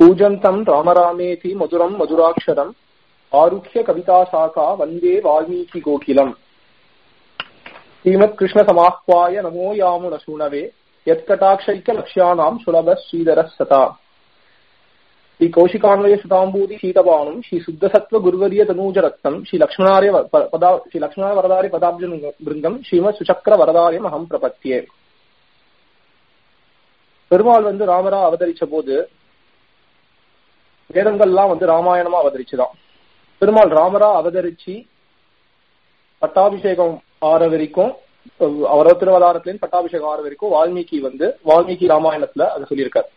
கூஜந்தம் ராமராமேதி மதுரம் மதுராட்சரம் ஆருக்கிய கவிதா சாகா வந்தே வால்மீகி கோகிலம் ஸ்ரீமத் கிருஷ்ண சமாஹ்வாய நமோ யாமுன சூணவே யத்கட்டாட்சைக்க லக்ஷியானாம் சுலப ஸ்ரீதர சதா ஸ்ரீ கௌஷிகான்வய சுதாம்பூதி சீதபானும் ஸ்ரீ சுத்தசத்வ குருவரிய தனூஜ ரத்தம் ஸ்ரீ லக்ஷ்மணாரிய பதா ஸ்ரீ லக்ஷ்மண வரதாரி பதாப்ஜ பிருங்கம் ஸ்ரீமத் சுசக்கர வரதாரியம் அகம் பிரபத்தியே பெருமாள் வந்து ராமரா அவதரிச்ச போது வேதங்கள்லாம் வந்து ராமாயணமா அவதரிச்சுதான். பெருமாள் ராமரா அவதரிச்சு பட்டாபிஷேகம் ஆற வரைக்கும் அவரோ திருவதாரத்திலேயும் பட்டாபிஷேகம் ஆற வரைக்கும் வால்மீகி வந்து வால்மீகி ராமாயணத்துல அது சொல்லியிருக்கார்.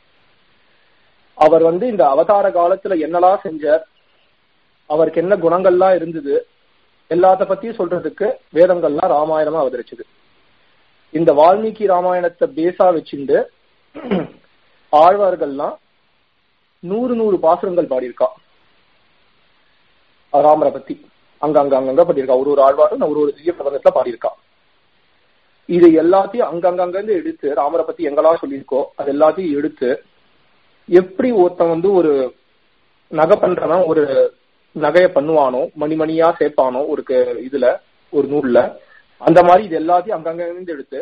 அவர் வந்து இந்த அவதார காலத்துல என்னெல்லாம் செஞ்சார்? அவருக்கு என்ன குணங்கள்லாம் இருந்தது? எல்லாத்த பத்தியும் சொல்றதுக்கு வேதங்கள்லாம் ராமாயணமா அவதரிச்சது. இந்த வால்மீகி ராமாயணத்தை பேஸா வச்சுண்டு ஆழ்வார்கள்லாம் நூறு நூறு பாசுரங்கள் பாடியிருக்கா. ராமரை பத்தி. அங்க அங்க அங்கங்க பாடியிருக்கா. ஒரு ஒரு ஆழ்வாரும் ஒரு ஒரு சிறிய பிரபந்தத்துல பாடியிருக்கா. இது எல்லாத்தையும் அங்கங்க இருந்து எடுத்து ராமரை பத்தி எங்களா சொல்லியிருக்கோ அது எல்லாத்தையும் எடுத்து எப்படி ஒருத்தன் வந்து ஒரு நகை பண்றவன் ஒரு நகைய பண்ணுவானோ மணிமணியா சேர்ப்பானோ ஒரு இதுல ஒரு நூல்ல அந்த மாதிரி இது எல்லாத்தையும் அங்கங்க இருந்து எடுத்து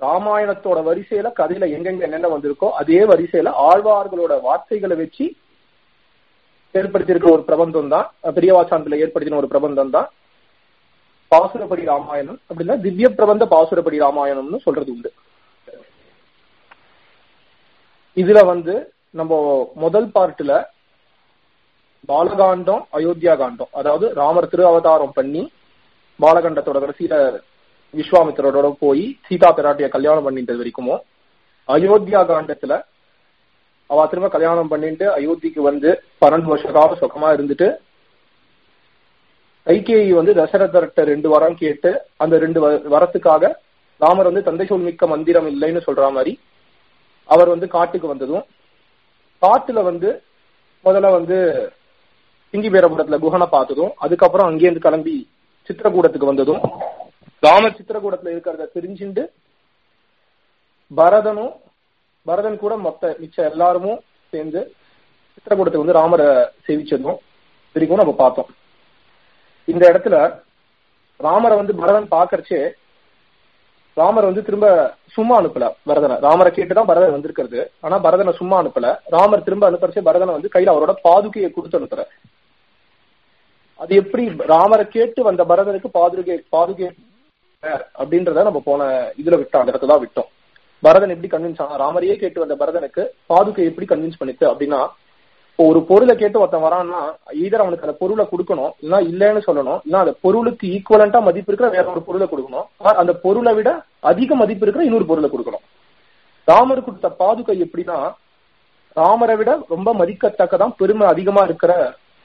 ராமாயணத்தோட வரிசையில கதையில எங்கெங்க என்னென்ன வந்திருக்கோ அதே வரிசையில ஆழ்வார்களோட வார்த்தைகளை வச்சு ஏற்படுத்தியிருக்கிற ஒரு பிரபந்தம் தான் பெரியவாச்சாந்தில ஏற்படுத்தின ஒரு பிரபந்தம் தான் பாசுரப்படி ராமாயணம். அப்படின்னா திவ்ய பிரபந்த பாசுரப்படி ராமாயணம்னு சொல்றது உண்டு. இதுல வந்து நம்ம முதல் பார்ட்ல பாலகாண்டம் அயோத்தியா காண்டம். அதாவது ராமர் திரு அவதாரம் பண்ணி பாலகண்டத்தோட கடைசியில விஸ்வாமித்திரோட போய் சீதா பிராட்டிய கல்யாணம் பண்ணிட்டது வரைக்குமோ அயோத்தியா காண்டத்துல அவ திரும்ப கல்யாணம் பண்ணிட்டு அயோத்திக்கு வந்து பன்னெண்டு வருஷ காலம் சுகமா இருந்துட்டு கைகேயி வந்து தசரதர்கிட்ட ரெண்டு வரம் கேட்டு அந்த ரெண்டு வ- வரத்துக்காக ராமர் வந்து தந்தை சொல் மிக்க மந்திரம் இல்லைன்னு சொல்ற மாதிரி அவர் வந்து காட்டுக்கு வந்ததும் காட்டுல வந்து முதல்ல வந்து சிங்கி பேரபுரத்துல குஹனை பார்த்ததும் அதுக்கப்புறம் அங்கேருந்து கிளம்பி சித்திரகூடத்துக்கு வந்ததும் ராமர் சித்திரகூடத்துல இருக்கிறத தெரிஞ்சுண்டு பரதனும் பரதன் கூட மொத்த மிச்ச எல்லாருமும் சேர்ந்து சித்திரகூடத்துக்கு வந்து ராமரை சேவிச்சதும் வரைக்கும் நம்ம பார்த்தோம். இந்த இடத்துல ராமரை வந்து பரதன் பாக்கறச்சே ராமர் வந்து திரும்ப சும்மா அனுப்பல பரதனை. ராமரை கேட்டுதான் பரதன் வந்திருக்கிறது. ஆனா பரதனை சும்மா அனுப்பல. ராமர் திரும்ப அனுப்புறச்சே பரதனை வந்து கையில அவரோட பாதுகையை கொடுத்து அனுப்புற. அது எப்படி ராமரை கேட்டு வந்த பரதனுக்கு பாதுகை பாதுகை அப்படின்றத நம்ம போன இதுல விட்டோம் அந்த இடத்துல தான் விட்டோம். பரதன் எப்படி கன்வின்ஸ் ஆனா ராமரையே கேட்டு வந்த பரதனுக்கு பாதுகை எப்படி கன்வின்ஸ் பண்ணிச்சு அப்படின்னா இப்போ ஒரு பொருளை கேட்டு ஒருத்தன் வரான்னா ஈதர் அவனுக்கு அந்த பொருளை கொடுக்கணும் இல்லைன்னா இல்லைன்னு சொல்லணும் இல்லைன்னா அந்த பொருளுக்கு ஈக்குவலண்டா மதிப்பு இருக்கிற வேற ஒரு பொருளை கொடுக்கணும். அந்த பொருளை விட அதிக மதிப்பு இருக்கிற இன்னொரு பொருளை கொடுக்கணும். ராமர் கொடுத்த பாதுகை எப்படின்னா ராமரை விட ரொம்ப மதிக்கத்தக்கதான் பெருமை அதிகமா இருக்கிற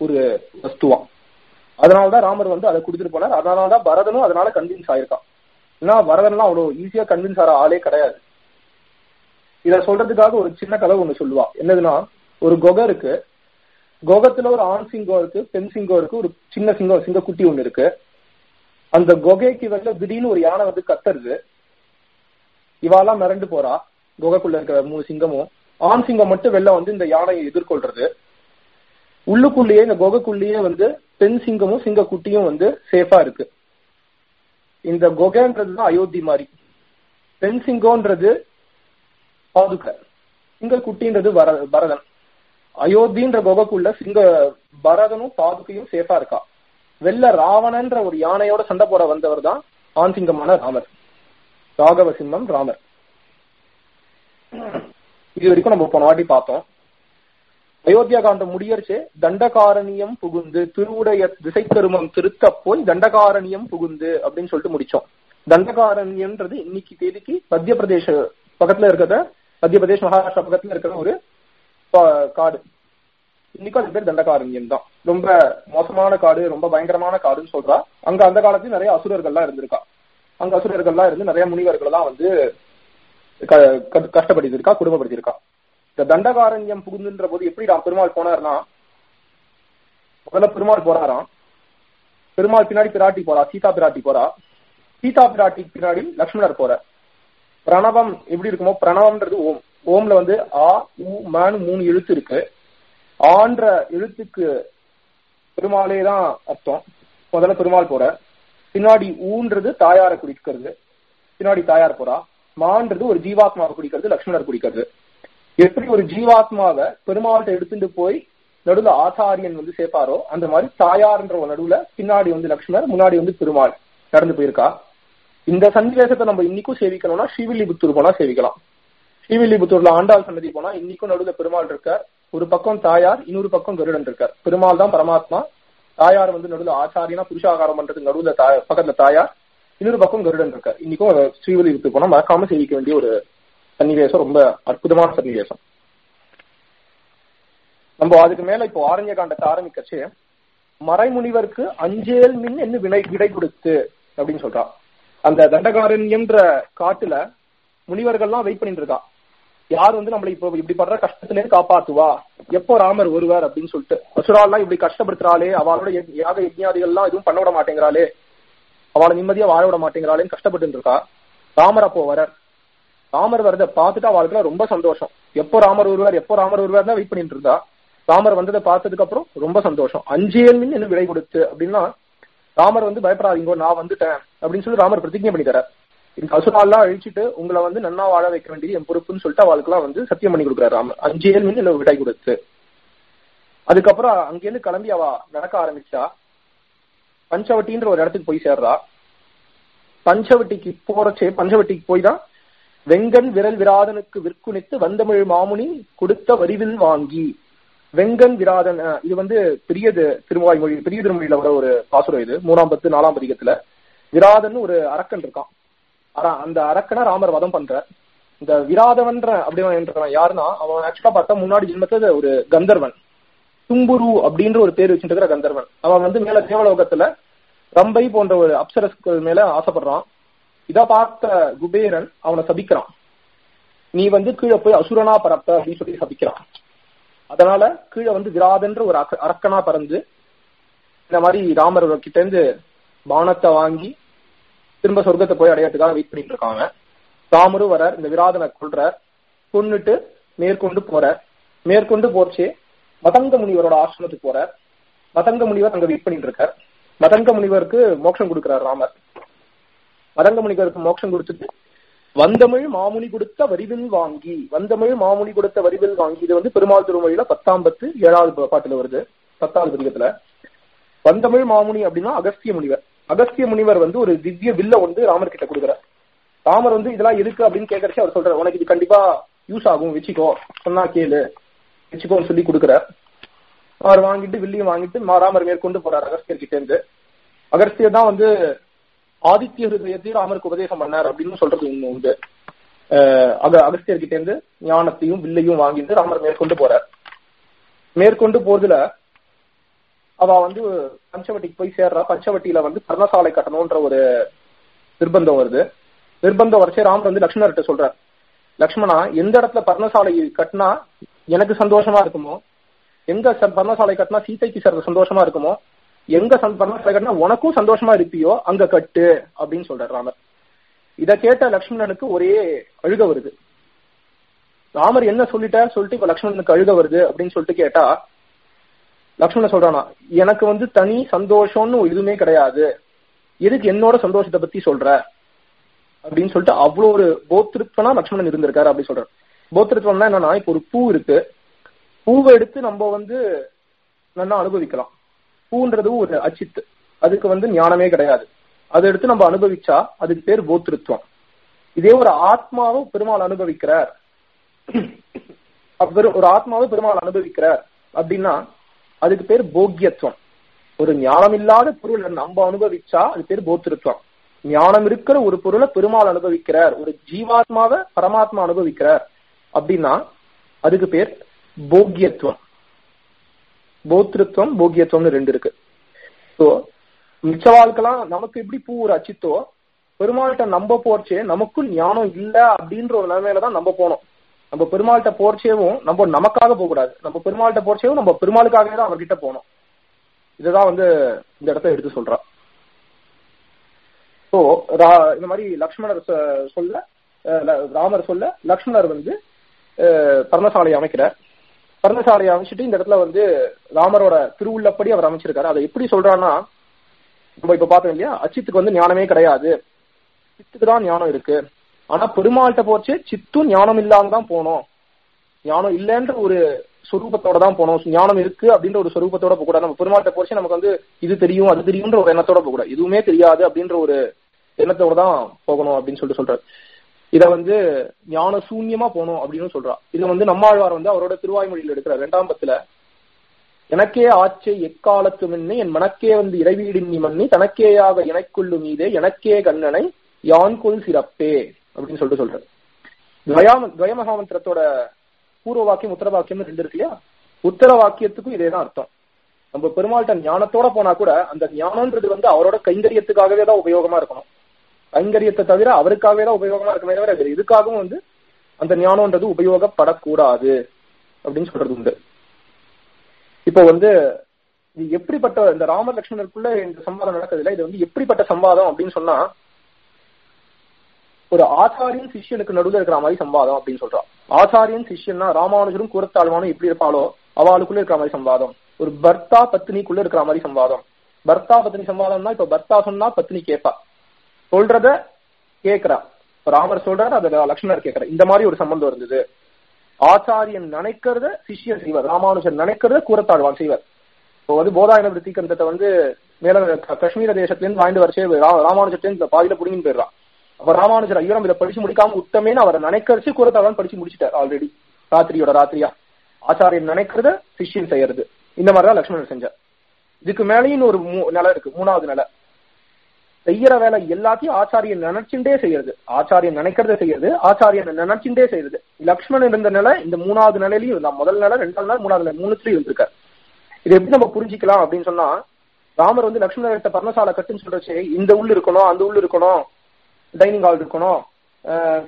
ஒரு வஸ்துவான் அதனாலதான் ராமர் வந்து அதை கொடுத்துட்டு போனார். அதனாலதான் பரதனும் அதனால கன்வின்ஸ் ஆயிருக்கான். ஏன்னா வரதன்லாம் அவ்வளோ ஈஸியா கன்வின்ஸ் ஆகிற ஆளே கிடையாது. இதை சொல்றதுக்காக ஒரு சின்ன கதை ஒண்ணு சொல்லுவா. என்னதுன்னா ஒரு குகை இருக்கு. கொகத்துல ஒரு ஆண் சிங்கம் இருக்கு பெண் சிங்கம் இருக்கு ஒரு சின்ன சிங்கம் சிங்கக்குட்டி ஒண்ணு இருக்கு. அந்த குகைக்கு வெளில திடீர்னு ஒரு யானை வந்து கத்துறது. இவாலாம் மிரண்டு போறா. குகைக்குள்ள இருக்கிற மூணு சிங்கமும் ஆண் சிங்கம் மட்டும் வெளில வந்து இந்த யானையை எதிர்கொள்றது. உள்ளுக்குள்ளேயே இந்த குகைக்குள்ளேயே வந்து பெண் சிங்கமும் சிங்கக்குட்டியும் வந்து சேஃபா இருக்கு. இந்த குகைன்றது தான் அயோத்தி மாதிரி. பெண் சிங்கம்ன்றது பாதுகை சிங்கக்குட்டின்றது வர பரதன். அயோத்தின்ற குகைக்குள்ள சிங்க பரதனும் பாதுகையும் சேஃபா இருக்கா? வெள்ள ராவணன்ற ஒரு யானையோட சண்டை போட வந்தவர் தான் ஆண் சிங்கமான ராமர். ராகவ சிம்மம் ராமர். இது வரைக்கும் நம்ம போன வாட்டி பார்த்தோம். அயோத்தியா காண்டம் முடியர்ச்சே தண்டகாரணியம் புகுந்து திருவுடைய திசைக்கருமம் திருத்த போய் தண்டகாரணியம் புகுந்து அப்படின்னு சொல்லிட்டு முடிச்சோம். தண்டகாரண்யம்ன்றது இன்னைக்கு தேதிக்கு மத்திய பிரதேச பக்கத்துல இருக்கிற மத்திய பிரதேஷ் மகாராஷ்டிரா பக்கத்துல இருக்கிற ஒரு காடு. இன்னைக்கும் அது பேர் தண்டகாரண்யம் தான் ரொம்ப மோசமான காடு ரொம்ப பயங்கரமான காடுன்னு சொல்றா. அங்க அந்த காலத்துல நிறைய அசுரர்கள்லாம் இருந்திருக்கா. அங்க அசுரர்கள்லாம் இருந்து நிறைய முனிவர்கள் எல்லாம் வந்து கஷ்டப்படுத்திருக்கா க- கஷ்டப்படுத்தியிருக்கா குடும்பப்படுத்தியிருக்கா. இந்த தண்டகாரண்யம் புகுந்துன்ற போது எப்படி நான் பெருமாள் போனார்னா முதல்ல பெருமாள் போறாராம். பெருமாள் பின்னாடி பிராட்டி போறா சீதா பிராட்டி போறா. சீதா பிராட்டி பின்னாடி லக்ஷ்மணர் போற பிரணவம் எப்படி இருக்குமோ பிரணவம்ன்றது ஓம். ஓம்ல வந்து ஆ உ மான்னு மூணு எழுத்து இருக்கு. ஆன்ற எழுத்துக்கு பெருமாளே தான் அர்த்தம். முதல்ல பெருமாள் போற பின்னாடி ஊன்றது தாயாரை குடிக்கிறது. பின்னாடி தாயார் போறா. மான்றது ஒரு ஜீவாத்மாவை குடிக்கிறது லக்ஷ்மணர் குடிக்கிறது. எப்படி ஒரு ஜீவாத்மாவை பெருமாள்கிட்ட எடுத்துட்டு போய் நடுவுல ஆச்சாரியன் வந்து சேர்ப்பாரோ அந்த மாதிரி தாயார்ன்ற ஒரு நடுவுல பின்னாடி வந்து லக்ஷ்மணர் முன்னாடி வந்து பெருமாள் நடந்து போயிருக்கா? இந்த சன்னிவேசத்தை நம்ம இன்னைக்கும் சேவிக்கணும்னா ஸ்ரீவில்லிபுத்தூர் போனா சேவிக்கலாம். ஸ்ரீவில்லிபுத்தூர்ல ஆண்டாள் சன்னதி போனா இன்னைக்கும் நடுவுல பெருமாள் இருக்கார். ஒரு பக்கம் தாயார் இன்னொரு பக்கம் கருடன் இருக்கார். பெருமாள் தான் பரமாத்மா. தாயார் வந்து நடுவுல ஆச்சாரியனா புருஷாகாரம் பண்றதுக்கு நடுவுல தாய் பக்கத்துல தாயார் இன்னொரு பக்கம் கருடன் இருக்கார். இன்னைக்கும் ஸ்ரீவில்லிபுத்தூர் போனா மறக்காம சேவிக்க வேண்டிய ஒரு சன்னிவேசம் ரொம்ப அற்புதமான சன்னிவேசம். நம்ம அதுக்கு மேல இப்போ ஆரண்ய காண்டத்தை ஆரம்பிக்கச்சு மறைமுனிவருக்கு அஞ்சேல் மின் என்ன வினை விடை கொடுத்து அப்படின்னு சொல்றா. அந்த தண்டகாரண்யம்ன்ற காட்டுல முனிவர்கள்லாம் வெயிட் பண்ணிட்டு இருக்கா. யார் வந்து நம்மளை இப்போ இப்படி படுற கஷ்டத்திலே காப்பாத்துவா? எப்போ ராமர் வருவார் அப்படின்னு சொல்லிட்டு. அசுரால்லாம் இப்படி கஷ்டப்படுத்துறாளே அவளோட யாக யஜ்ஞாதிகள்லாம் எதுவும் பண்ண விட மாட்டேங்கிறாளே. அவளை நிம்மதியா வாழ விட மாட்டேங்கிறாளேன்னு கஷ்டப்பட்டு இருக்கா. ராமர் அப்போ வரார் ராமர் வரதை பார்த்துட்டு அவளுக்கு ரொம்ப சந்தோஷம். எப்போ ராமர் வருவார் எப்போ ராமர் வருவார் தான் வெயிட் பண்ணிட்டு இருந்தா. ராமர் வந்ததை பார்த்ததுக்கு அப்புறம் ரொம்ப சந்தோஷம். அஞ்சேல்மின் என்ன விடை கொடுத்து அப்படின்னா ராமர் வந்து பயப்படாதீங்கோ நான் வந்துட்டேன் அப்படின்னு சொல்லி ராமர் பிரதிஜை பண்ணி இந்த அசுராலாம் அழிச்சிட்டு உங்களை வந்து நன்னா வாழ வைக்க வேண்டியது என் பொறுப்புன்னு சொல்லிட்டு அவளுக்குலாம் வந்து சத்தியம் பண்ணி கொடுக்குறாரு ராமர். அஞ்சேல்மின் என்ன விடை கொடுத்து. அதுக்கப்புறம் அங்கேருந்து கிளம்பி அவ நடக்க ஆரம்பிச்சா பஞ்சவட்டின்ற ஒரு இடத்துக்கு போய் சேர்றா. பஞ்சவட்டிக்கு போறச்சே பஞ்சவட்டிக்கு போய் தான் வெங்கன் விரல் விராதனுக்கு விற்குணித்து வந்தமிழ் மாமுனி கொடுத்த வரிவில் வாங்கி. வெங்கன் விராதன் இது வந்து பெரியது திருவாய் மொழி பெரிய திருமொழியில வர ஒரு பாசுரம் இது மூணாம் பத்து நாலாம் பதிகத்துல. விராதன் ஒரு அரக்கன் இருக்கான். அந்த அரக்கனை ராமர் வதம் பண்ற இந்த விராதவன்ற அப்படின்றவன் யாருன்னா அவன் ஆக்சுவலா பார்த்தா முன்னாடி ஜென்மத்துல ஒரு கந்தர்வன். தும்புரு அப்படின்ற ஒரு பேர் வச்சுட்டு இருக்கிற கந்தர்வன். அவன் வந்து மேல தேவலோகத்துல ரம்பை போன்ற ஒரு அப்சரஸ்கள் மேல ஆசைப்படுறான். இத பார்த்த குபேரன் அவனை சபிக்கிறான். நீ வந்து கீழே போய் அசுரனா பரப்ப அப்படின்னு சொல்லி சபிக்கிறான். அதனால கீழே வந்து விராதன்ற ஒரு அரக்கனா பறந்து இந்த மாதிரி ராமர் கிட்ட இருந்து பானத்தை வாங்கி திரும்ப சொர்க்கத்தை போய் அடையாட்டுக்காக வெயிட் பண்ணிட்டு இருக்காங்க. ராமரும் வரார் இந்த விராதனை கொல்றார் கொன்னுட்டு மேற்கொண்டு போறார். மேற்கொண்டு போச்சு மதங்க முனிவரோட ஆசிரமத்துக்கு போறார். மதங்க முனிவர் அங்க வெயிட் பண்ணிட்டு இருக்கார். மதங்க முனிவருக்கு மோட்சம் கொடுக்கிறார் ராமர். மதங்க மோட்சம் கொடுத்துட்டு வந்தமிழ் மாமுனி கொடுத்த வரிவில் வாங்கி வந்தமிழ் மாமுனி கொடுத்த வரிவில் வாங்கி இது வந்து பெருமாள் திருமொழியில பத்தாம் பத்து ஏழாவது பாட்டுல வருது. பத்தாவது பதிகத்துல வந்தமிழ் மாமுனி அப்படின்னா அகஸ்திய முனிவர். அகஸ்திய முனிவர் வந்து ஒரு திவ்ய வில்ல வந்து ராமர் கிட்ட கொடுக்குறார். ராமர் வந்து இதெல்லாம் இருக்கு அப்படின்னு கேட்கறச்சு அவர் சொல்றாரு. உனக்கு இது கண்டிப்பா யூஸ் ஆகும். வச்சுக்கோ. சொன்னா கேளு. வச்சுக்கோன்னு சொல்லி கொடுக்குறார். அவர் வாங்கிட்டு வில்லையும் வாங்கிட்டு ராமர் மேற்கொண்டு போறார். அகஸ்தியர் கிட்ட இருந்து அகஸ்தியர் தான் வந்து ஆதித்ய ஹிருதயத்தையும் ராமருக்கு உபதேசம் பண்ணார் அப்படின்னு சொல்றது ஒண்ணு உண்டு. அக அகஸ்தியர்கிட்ட இருந்து ஞானத்தையும் வில்லையும் வாங்கிட்டு ராமர் மேற்கொண்டு போறார். மேற்கொண்டு போறதுல அவ வந்து பஞ்சவட்டிக்கு போய் சேர்றா. பஞ்சவட்டியில வந்து பர்ணசாலை கட்டணும்ன்ற ஒரு நிர்பந்தம் வருது. நிர்பந்தம் வரைச்சே ராமர் வந்து லக்ஷ்மணர்கிட்ட சொல்றார். லக்ஷ்மணா எந்த இடத்துல பர்ணசாலை கட்டினா எனக்கு சந்தோஷமா இருக்குமோ? எங்க பர்ணசாலை கட்டினா சீதைக்கு சேர்ந்த சந்தோஷமா இருக்குமோ? எங்க சந்- கட்டினா உனக்கும் சந்தோஷமா இருப்பியோ? அங்க கட்டு அப்படின்னு சொல்றாரு ராமர். இத கேட்ட லக்ஷ்மணனுக்கு ஒரே அழுக வருது. ராமர் என்ன சொல்லிட்டார் சொல்லிட்டு இப்ப லக்ஷ்மணனுக்கு அழுக வருது அப்படின்னு சொல்லிட்டு கேட்டா லக்ஷ்மணன் சொல்றானா எனக்கு வந்து தனி சந்தோஷம்னு எதுவுமே கிடையாது. எதுக்கு என்னோட சந்தோஷத்தை பத்தி சொல்ற? அப்படின்னு சொல்லிட்டு அவ்வளவு ஒரு போத்திருத்தனா லக்ஷ்மணன் இருந்திருக்காரு அப்படின்னு சொல்றாரு. போத்திருத்தம்னா என்னன்னா இப்ப ஒரு பூ இருக்கு. பூவை எடுத்து நம்ம வந்து நல்லா அனுபவிக்கலாம். பூன்றது ஒரு அச்சித்து அதுக்கு வந்து ஞானமே கிடையாது. அதை எடுத்து நம்ம அனுபவிச்சா அதுக்கு பேர் போத்திருத்துவம். இதே ஒரு ஆத்மாவை பெருமாள் அனுபவிக்கிறார். ஒரு ஆத்மாவை பெருமாள் அனுபவிக்கிறார் அப்படின்னா அதுக்கு பேர் போக்கியத்துவம். ஒரு ஞானம் இல்லாத பொருளை நம்ம அனுபவிச்சா அது பேர் போத்திருத்துவம். ஞானம் இருக்கிற ஒரு பொருளை பெருமாள் அனுபவிக்கிறார். ஒரு ஜீவாத்மாவை பரமாத்மா அனுபவிக்கிறார் அப்படின்னா அதுக்கு பேர் போக்கியத்துவம். போத்திருத்துவம் போக்கியத்துவம்னு ரெண்டு இருக்கு. ஸோ மிச்ச வாழ்க்கெல்லாம் நமக்கு எப்படி பூ ஒரு அச்சித்தோ பெருமாள்கிட்ட நம்ப போர்ச்சே நமக்கும் ஞானம் இல்ல அப்படின்ற ஒரு நிலைமையில தான் நம்ம போனோம். நம்ம பெருமாள்கிட்ட போர்ச்சேவும் நம்ம நமக்காக போக கூடாது நம்ம பெருமாள்கிட்ட போர்ச்சேவும் நம்ம பெருமாளுக்காகவே தான் அவர்கிட்ட போனோம். இதுதான் வந்து இந்த இடத்த எடுத்து சொல்றா. ஸோ இந்த மாதிரி லக்ஷ்மணர் சொல்ல ராமர் சொல்ல லக்ஷ்மணர் வந்து அஹ், பர்ணசாலை அமைக்கிறார். பர்ணசாலையை அமைச்சிட்டு இந்த இடத்துல வந்து ராமரோட திருவுள்ளப்படி அவர் அமைச்சிருக்காரு. அதை எப்படி சொல்றான்னா நம்ம இப்ப பார்த்தோம் இல்லையா? அச்சித்துக்கு வந்து ஞானமே கிடையாது. சித்துக்கு தான் ஞானம் இருக்கு. ஆனா பெருமாள்கிட்ட போச்சு சித்தும் ஞானம் இல்லாம தான் போனோம். ஞானம் இல்லைன்ற ஒரு சொரூபத்தோட தான் போனோம். ஞானம் இருக்கு அப்படின்ற ஒரு சொரூபத்தோட போக கூடாது. நம்ம பெருமாள்கிட்ட போச்சு நமக்கு வந்து இது தெரியும் அது தெரியும்ன்ற ஒரு எண்ணத்தோட போக கூடாது. எதுவுமே தெரியாது அப்படின்ற ஒரு எண்ணத்தோட தான் போகணும் அப்படின்னு சொல்லிட்டு சொல்றாரு. இத வந்து ஞான சூன்யமா போகணும் அப்படின்னு சொல்றா. இத வந்து நம்மாழ்வார் வந்து அவரோட திருவாய்மொழியில் எடுக்கிற ரெண்டாம் பத்துல. எனக்கே ஆச்சை எக்காலத்து மின்னி என் மனக்கே வந்து இறைவீடின் நீ மன்னி தனக்கேயாக எனக்குள்ளும் மீதே எனக்கே கண்ணனை யான் கொள் சிறப்பே அப்படின்னு சொல்லிட்டு சொல்றாரு. துவயாம துவயமகாமந்திரத்தோட பூர்வ வாக்கியம் உத்தர வாக்கியம் ரெண்டு இருக்கு இல்லையா? உத்தர வாக்கியத்துக்கும் இதேதான் அர்த்தம். நம்ம பெருமாள்கிட்ட ஞானத்தோட போனா கூட அந்த ஞானம்ன்றது வந்து அவரோட கைங்கரியத்துக்காகவே தான் உபயோகமா இருக்கணும். கைங்கரியத்தை தவிர அவருக்காகவே தான் உபயோகமா இருக்குமே தவிர வேற இதுக்காகவும் வந்து அந்த ஞானம்ன்றது உபயோகப்படக்கூடாது அப்படின்னு சொல்றது உண்டு. இப்போ வந்து இது எப்படிப்பட்ட இந்த ராமர் லட்சுமணருக்குள்ள இந்த சம்வாதம் நடக்குதுல இது வந்து எப்படிப்பட்ட சம்வாதம் அப்படின்னு சொன்னா ஒரு ஆச்சாரியன் சிஷ்யனுக்கு நடுவில் இருக்கிற மாதிரி சம்வாதம் அப்படின்னு சொல்றான் ஆச்சாரியன் சிஷியன்னா ராமானுஜரும் கூறத்தாழ்வானும் எப்படி இருப்பாளோ அவளுக்குள்ள இருக்கிற மாதிரி சம்வாதம். ஒரு பர்த்தா பத்தினிக்குள்ள இருக்கிற மாதிரி சம்வாதம். பர்த்தா பத்தினி சம்வாதம்னா இப்ப பர்த்தா சொன்னா பத்தினி கேட்பா. சொல்றத கேக்குறா. ராமர் சொல்றாரு அத லக்ஷ்மணர் கேக்குற இந்த மாதிரி ஒரு சம்பந்தம் இருந்தது. ஆச்சாரியன் நினைக்கிறத சிஷ்யன் செய்வார். ராமானுஜன் நினைக்கிறத கூறத்தாழ்வான் செய்வார். இப்போ வந்து போதாயன விருத்தி கந்தத்தை வந்து மேல காஷ்மீர தேசத்துல இருந்து வாங்கிட்டு வரச்சே ராமானுஜர்ல இந்த பாதியில புடுங்கின்னு போயிடுறான். அப்ப ராமானுஜர் ஐயோ நம்ம இதை படிச்சு முடிக்காம உத்தமேன்னு அவரை நினைக்கிறச்சு கூறத்தாழ்வான் படிச்சு முடிச்சிட்டார் ஆல்ரெடி ராத்திரியோட ராத்திரியா. ஆச்சாரியன் நினைக்கிறத சிஷ்யன் செய்யறது. இந்த மாதிரிதான் லக்ஷ்மணர் செஞ்சார். இதுக்கு மேலேயும் ஒரு நிலை இருக்கு. மூணாவது நிலை. செய்யற வேலை எல்லாத்தையும் ஆச்சாரியன் நினைச்சுட்டே செய்யறது. ஆச்சாரியன் நினைக்கிறத செய்யறது ஆச்சாரியன் நினைச்சுட்டே செய்யறது. லக்ஷ்மணன் இருந்த நிலை இந்த மூணாவது நிலையிலையும் இருந்தான் முதல் நிலை ரெண்டாவது நிலை மூணாவது நிலை மூணுத்துலயும் இருந்திருக்காரு. இது எப்படி நம்ம புரிஞ்சுக்கலாம் அப்படின்னு சொன்னா ராமர் வந்து லக்ஷ்மண லக்ஷ்மணர்கிட்ட பர்ணசாலை கட்டுன்னு சொல்றச்சு இந்த உள்ள இருக்கணும் அந்த உள்ள இருக்கணும் டைனிங் ஹால் இருக்கணும்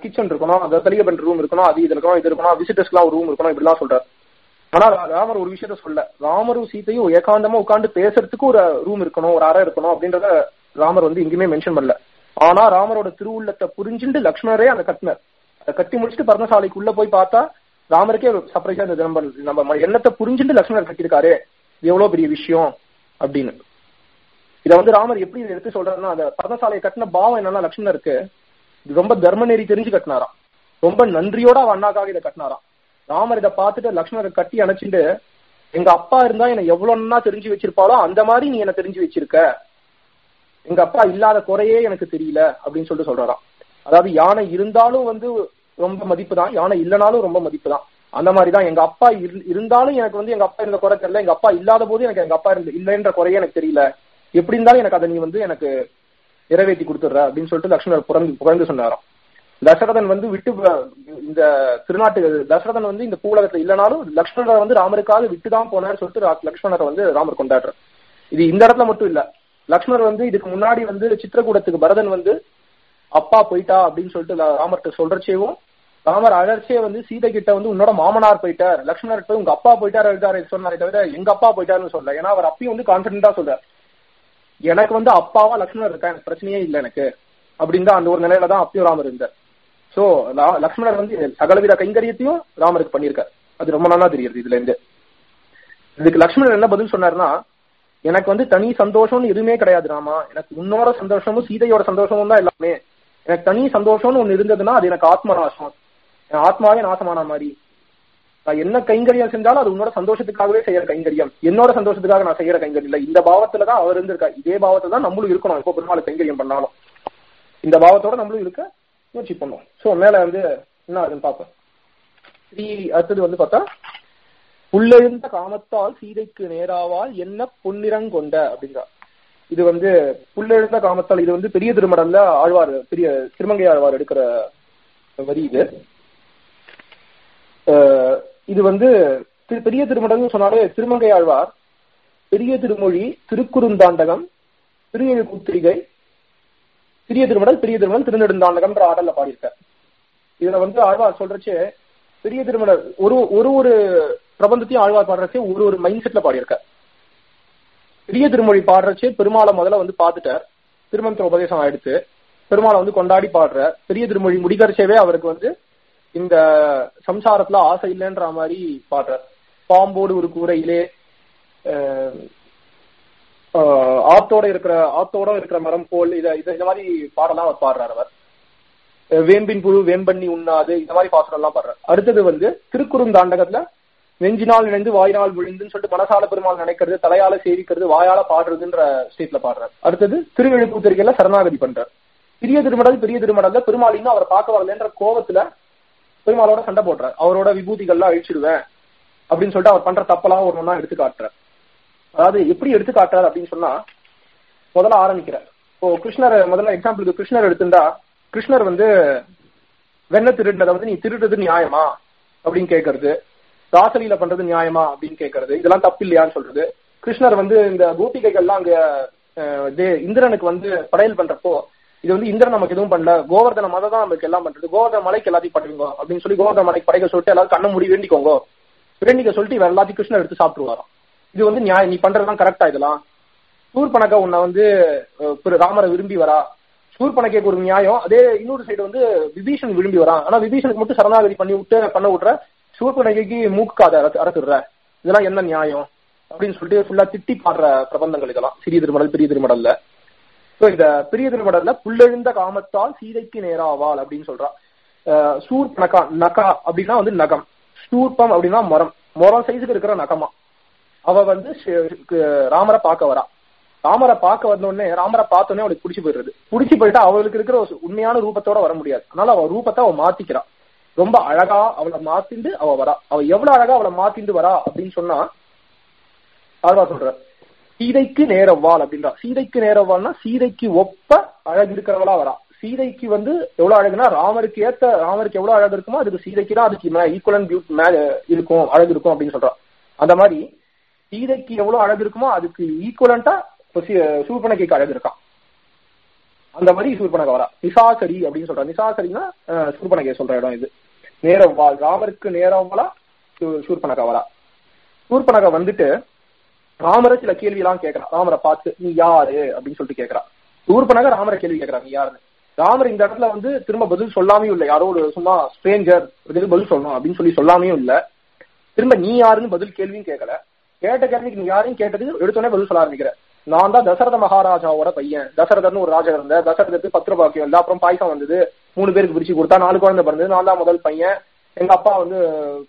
கிச்சன் இருக்கணும் அந்த தலிகை பண்ற ரூம் இருக்கணும் அது இது இருக்கணும் இது இருக்கணும் விசிட்டர்ஸ்க்குலாம் ஒரு ரூம் இருக்கணும் இப்படிலாம் சொல்றாரு. ஆனா ராமர் ஒரு விஷயத்த சொல்ல ராமரும் சீத்தையும் ஏகாந்தமா உட்காந்து பேசுறதுக்கு ஒரு ரூம் இருக்கணும் ஒரு அறை இருக்கணும் அப்படின்றத ராமர் வந்து எங்கேயுமே மென்ஷன் பண்ணல. ஆனா ராமரோட திருவுள்ளத்தை புரிஞ்சுட்டு லக்ஷ்மணரே அந்த கட்டினர். அதை கட்டி முடிச்சுட்டு பர்ணசாலைக்கு உள்ள போய் பார்த்தா ராமருக்கே சர்ப்ரைஸா இந்த நம்ம நம்ம எண்ணத்தை புரிஞ்சுட்டு லக்ஷ்மணர் கட்டியிருக்காரு. இது எவ்வளவு பெரிய விஷயம் அப்படின்னு. இதை வந்து ராமர் எப்படி எடுத்து சொல்றாருன்னா அந்த பர்ணசாலையை கட்டின பாவம் என்னன்னா லக்ஷ்மணருக்கு. ரொம்ப தர்ம நெறி தெரிஞ்சு கட்டினாராம். ரொம்ப நன்றியோட அவ அண்ணாக்காக இதை கட்டினாராம். ராமர் இதை பார்த்துட்டு லக்ஷ்மணரை கட்டி அணைச்சிட்டு எங்க அப்பா இருந்தா என்ன எவ்வளவுன்னா தெரிஞ்சு வச்சிருப்பாளோ அந்த மாதிரி நீ என்ன தெரிஞ்சு வச்சிருக்க. எங்க அப்பா இல்லாத குறையே எனக்கு தெரியல அப்படின்னு சொல்லிட்டு சொல்றாராம். அதாவது யானை இருந்தாலும் வந்து ரொம்ப மதிப்பு தான் யானை இல்லைனாலும் ரொம்ப மதிப்பு தான் அந்த மாதிரி தான் எங்க அப்பா இருந்தாலும் எனக்கு வந்து எங்க அப்பா இருந்த குறை தெரியல. எங்க அப்பா இல்லாத போது எனக்கு எங்க அப்பா இருந்து இல்லைன்ற குறையே எனக்கு தெரியல. எப்படி இருந்தாலும் எனக்கு அதை நீ வந்து எனக்கு நிறைவேற்றி கொடுத்துடுற அப்படின்னு சொல்லிட்டு லக்ஷ்மணர் புறந்து புகழ்ந்து சொன்னாராம். தசரதன் வந்து விட்டு இந்த திருநாட்டு தசரதன் வந்து இந்த பூலகத்துல இல்லைனாலும் லக்ஷ்மணரை வந்து ராமருக்காக விட்டுதான் போனார் சொல்லிட்டு லக்ஷ்மணரை வந்து ராமர் கொண்டாடுற இது இந்த இடத்துல மட்டும் இல்ல. லக்ஷ்மணர் வந்து இதுக்கு முன்னாடி வந்து சித்திரகூடத்துக்கு பரதன் வந்து அப்பா போயிட்டா அப்படின்னு சொல்லிட்டு ராமர்கிட்ட சொல்றச்சேவும் ராமர் அழற்சியே வந்து சீதை கிட்ட வந்து உன்னோட மாமனார் போயிட்டார். லக்ஷ்மணர் போய் உங்க அப்பா போயிட்டார் எழுதாரு சொன்னாரே தவிர எங்க அப்பா போயிட்டாருன்னு சொல்ல ஏன்னா அவர் அப்பயும் வந்து கான்பிடண்டா சொல்றாரு. எனக்கு வந்து அப்பாவா லக்ஷ்மணர் இருக்கா? எனக்கு பிரச்சனையே இல்லை எனக்கு. அப்படின்னு தான் அந்த ஒரு நிலையில தான் அப்பயும் ராமர் இருந்தார். சோ லக்ஷ்மணர் வந்து சகலவித கைங்கரியத்தையும் ராமருக்கு பண்ணியிருக்காரு. அது ரொம்ப நல்லா தெரியுது இதுல இருந்து. இதுக்கு லக்ஷ்மணர் என்ன பதில் சொன்னாருன்னா எனக்கு வந்து தனி சந்தோஷம்னு எதுவுமே கிடையாது ராமா. எனக்கு உன்னோட சந்தோஷமும் சீதையோட சந்தோஷமும் தான் எல்லாமே. எனக்கு தனி சந்தோஷம்னு ஒண்ணு இருந்ததுன்னா அது எனக்கு ஆத்ம நாசம் என் ஆத்மாவே நாசமான மாதிரி. நான் என்ன கைங்கரியம் செஞ்சாலும் அது உன்னோட சந்தோஷத்துக்காகவே செய்யற கைங்கரியம். என்னோட சந்தோஷத்துக்காக நான் செய்யற கைங்கரியம் இல்ல. இந்த பாவத்துல தான் அவர் இருந்திருக்கா. இதே பாவத்துல தான் நம்மளும் இருக்கணும். இப்போ பெருமாள் கைங்கரியம் பண்ணாலும். இந்த பாவத்தோட நம்மளும் இருக்க முயற்சி பண்ணுவோம். சோ மேல வந்து என்ன ஆகுதுன்னு பார்ப்போம். ஸ்ரீ அடுத்தது வந்து பார்த்தா புல்லெழுந்த காமத்தால் சீதைக்கு நேராவால் என்ன பொன்னிறங்கொண்ட அப்படின்றா இது வந்து புல்லெழுந்த காமத்தால் இது வந்து பெரிய திருமடல்ல ஆழ்வார் பெரிய திருமங்கை ஆழ்வார் எடுக்கிற வரி இது. இது வந்து பெரிய திருமடல்னு சொன்னாலே திருமங்கை ஆழ்வார் பெரிய திருமொழி திருக்குறுந்தாண்டகம் திருநெழு கூத்திரிகை சிறிய திருமடல் பெரிய திருமடல் திருநெடுந்தாண்டகம்ன்ற ஆடல்ல பாடியிருக்க இதுல வந்து ஆழ்வார் சொல்றச்சு பெரிய திருமடல் ஒரு ஒரு ஒரு பிரபந்தத்தையும் ஆழ்வார் பாடுறச்சே ஒரு ஒரு மைண்ட் செட்ல பாடியிருக்கார். பெரிய திருமொழி பாடுறச்சே பெருமாளை முதல்ல வந்து பார்த்துட்டார். திருமந்திர உபதேசம் ஆயிடுச்சு. பெருமாளை வந்து கொண்டாடி பாடுற பெரிய திருமொழி முடிகரிச்சவே அவருக்கு வந்து இந்த சம்சாரத்துல ஆசை இல்லைன்ற மாதிரி பாடுறார். பாம்போடு ஒரு கூரையிலே ஆத்தோட இருக்கிற ஆத்தோட இருக்கிற மரம் போல் இத இத இந்த மாதிரி பாடலாம் அவர் பாடுறார் அவர். வேம்பின் புழு வேம்பண்ணி உண்ணாது இந்த மாதிரி பாசுரம் எல்லாம் பாடுறார். அடுத்தது வந்து திருக்குறுந்தாண்டகத்துல நெஞ்சினால் நினைந்து வாயினால் விழுந்துன்னு சொல்லிட்டு மனசால பெருமாள் நினைக்கிறது தலையால சேவிக்கிறது வாயால பாடுறதுன்ற ஸ்டேட்ல பாடுறார். அடுத்தது திருவெழுப்புத்திரிக்கையில சரணாகதி பண்றார். பெரிய திருமடல் பெரிய திருமடல்ல பெருமாள் இன்னும் அவரை பார்க்க வரலன்ற கோபத்துல பெருமாளோட சண்டை போடுறார். அவரோட விபூதிகள்லாம் அழிச்சிடுவேன் அப்படின்னு சொல்லிட்டு அவர் பண்ற தப்பெல்லாம் ஒரு ஒன்னா எடுத்து காட்டுறார். அதாவது எப்படி எடுத்து காட்டுறாரு அப்படின்னு சொன்னா முதல்ல ஆரம்பிக்கிறார். இப்போ கிருஷ்ணர் முதல்ல எக்ஸாம்பிளுக்கு கிருஷ்ணர் எடுத்துட்டா கிருஷ்ணர் வந்து வெண்ண திருடுனதை வந்து நீ திருடுறது நியாயமா? அப்படின்னு கேட்கறது ராசலீல பண்றது நியாயமா அப்படின்னு கேட்கறது இதெல்லாம் தப்பு இல்லையான்னு சொல்றது. கிருஷ்ணர் வந்து இந்த கோபிகைகள்லாம் அங்க இந்திரனுக்கு வந்து படையல் பண்றப்போ இது வந்து இந்திரன் நமக்கு எதுவும் பண்ணல. கோவர்தன மலை தான் நமக்கு எல்லாம் பண்றது. கோவர்தன மலைக்கு எல்லாத்தையும் பண்ணுவீங்க அப்படின்னு சொல்லி கோவர்தன மலைக்கு படைக்க சொல்லிட்டு எல்லாரும் கண்ணை மூடி வேண்டிக்கோங்க. வேண்டிக்க சொல்லிட்டு இவர் எல்லாத்தையும் கிருஷ்ணர் எடுத்து சாப்பிட்டுருவாராம். இது வந்து நியாயம். நீ பண்றதுதான் கரெக்டா இதெல்லாம். சூர்பனக்கா உன்னை வந்து ராமரை விரும்பி வரா. சூர்பனக்கைக்கு ஒரு நியாயம். அதே இன்னொரு சைடு வந்து விபீஷன் விரும்பி வரா. ஆனா விபீஷனுக்கு மட்டும் சரணாகதி பண்ணி விட்டு பண்ண விட்டுற சூர்பனகைக்கு மூக்காத அரசுடுற இதெல்லாம் என்ன நியாயம்? அப்படின்னு சொல்லிட்டு ஃபுல்லா திட்டி பாடுற பிரபந்தங்கள் இதெல்லாம். சிறிய திருமடல் பெரிய திருமடல்ல இந்த பெரிய திருமடல்ல புல்லெழுந்த காமத்தால் சீதைக்கு நேராவாள் அப்படின்னு சொல்றா. அஹ், நகா நகா அப்படின்னா வந்து நகம். சூர்பம் அப்படின்னா மரம். மரம் சைஸுக்கு இருக்கிற நகமா. அவ வந்து ராமரை பார்க்க வரா. ராமரை பார்க்க வந்தோடனே ராமரை பார்த்த உடனே அவளுக்கு பிடிச்சி போயிடுறது. பிடிச்சி போயிட்டா அவளுக்கு இருக்கிற ஒரு உண்மையான ரூபத்தோட வர முடியாது. அதனால அவ ரூபத்தை அவ மாத்திக்கிறா. ரொம்ப அழகா அவளை மாத்திண்டு அவ வரா. அவ எவ்வளவு அழகா அவளை மாத்திண்டு வரா அப்படின்னு சொன்னா ஆழ்வா சொல்ற சீதைக்கு நேரவாள் அப்படின்றா. சீதைக்கு நேரவாள்னா சீதைக்கு ஒப்ப அழகு இருக்கிறவளா வரா. சீதைக்கு வந்து எவ்வளவு அழகுனா ராமருக்கு ஏத்த ராமருக்கு எவ்வளவு அழகு இருக்குமோ அதுக்கு சீதைக்கு தான் அதுக்கு ஈக்குவலன் பியூட் மேல இருக்கும் அழகு இருக்கும் அப்படின்னு சொல்றா. அந்த மாதிரி சீதைக்கு எவ்வளவு அழகு இருக்குமோ அதுக்கு ஈக்குவலண்டா சூர்பனகைக்கு அழகு இருக்கான். அந்த மாதிரி சூர்பனகை வரா. நிசாசரி அப்படின்னு சொல்றா. நிசாசரினா அஹ், சூர்பனகை சொல்ற இடம் இது. நேரம் வா ராமருக்கு நேரவளா சூர்பனகை வரா சூர்பனகை வந்துட்டு ராமரை சில கேள்வி எல்லாம் கேட்கறா. ராமரை பார்த்து நீ யாரு? அப்படின்னு சொல்லிட்டு கேட்கறான் சூர்பனகா ராமரை கேள்வி கேட்கறா நீ யாருன்னு? ராமர் இந்த இடத்துல வந்து திரும்ப பதில் சொல்லாமையும் இல்லை. யாரோ ஒரு சும்மா ஸ்ட்ரேஞ்சர் பதில் சொல்லணும் அப்படின்னு சொல்லி சொல்லாமையும் இல்ல. திரும்ப நீ யாருன்னு பதில் கேள்வியும் கேட்கல. கேட்ட கேள்விக்கு நீ யாரையும் கேட்டதுக்கு எடுத்தோடனே பதில் சொல்ல ஆரம்பிக்கிற. நான் தான் தசரத மகாராஜாவோட பையன். தசரதர்னு ஒரு ராஜா இருந்த தசரதத்துக்கு பத்திர பாக்கியம் இல்ல. அப்புறம் பாய்சம் வந்தது. மூணு பேருக்கு பிரிச்சு கொடுத்தா நாலு குழந்தை பிறந்தது நான் தான் முதல் பையன். எங்க அப்பா வந்து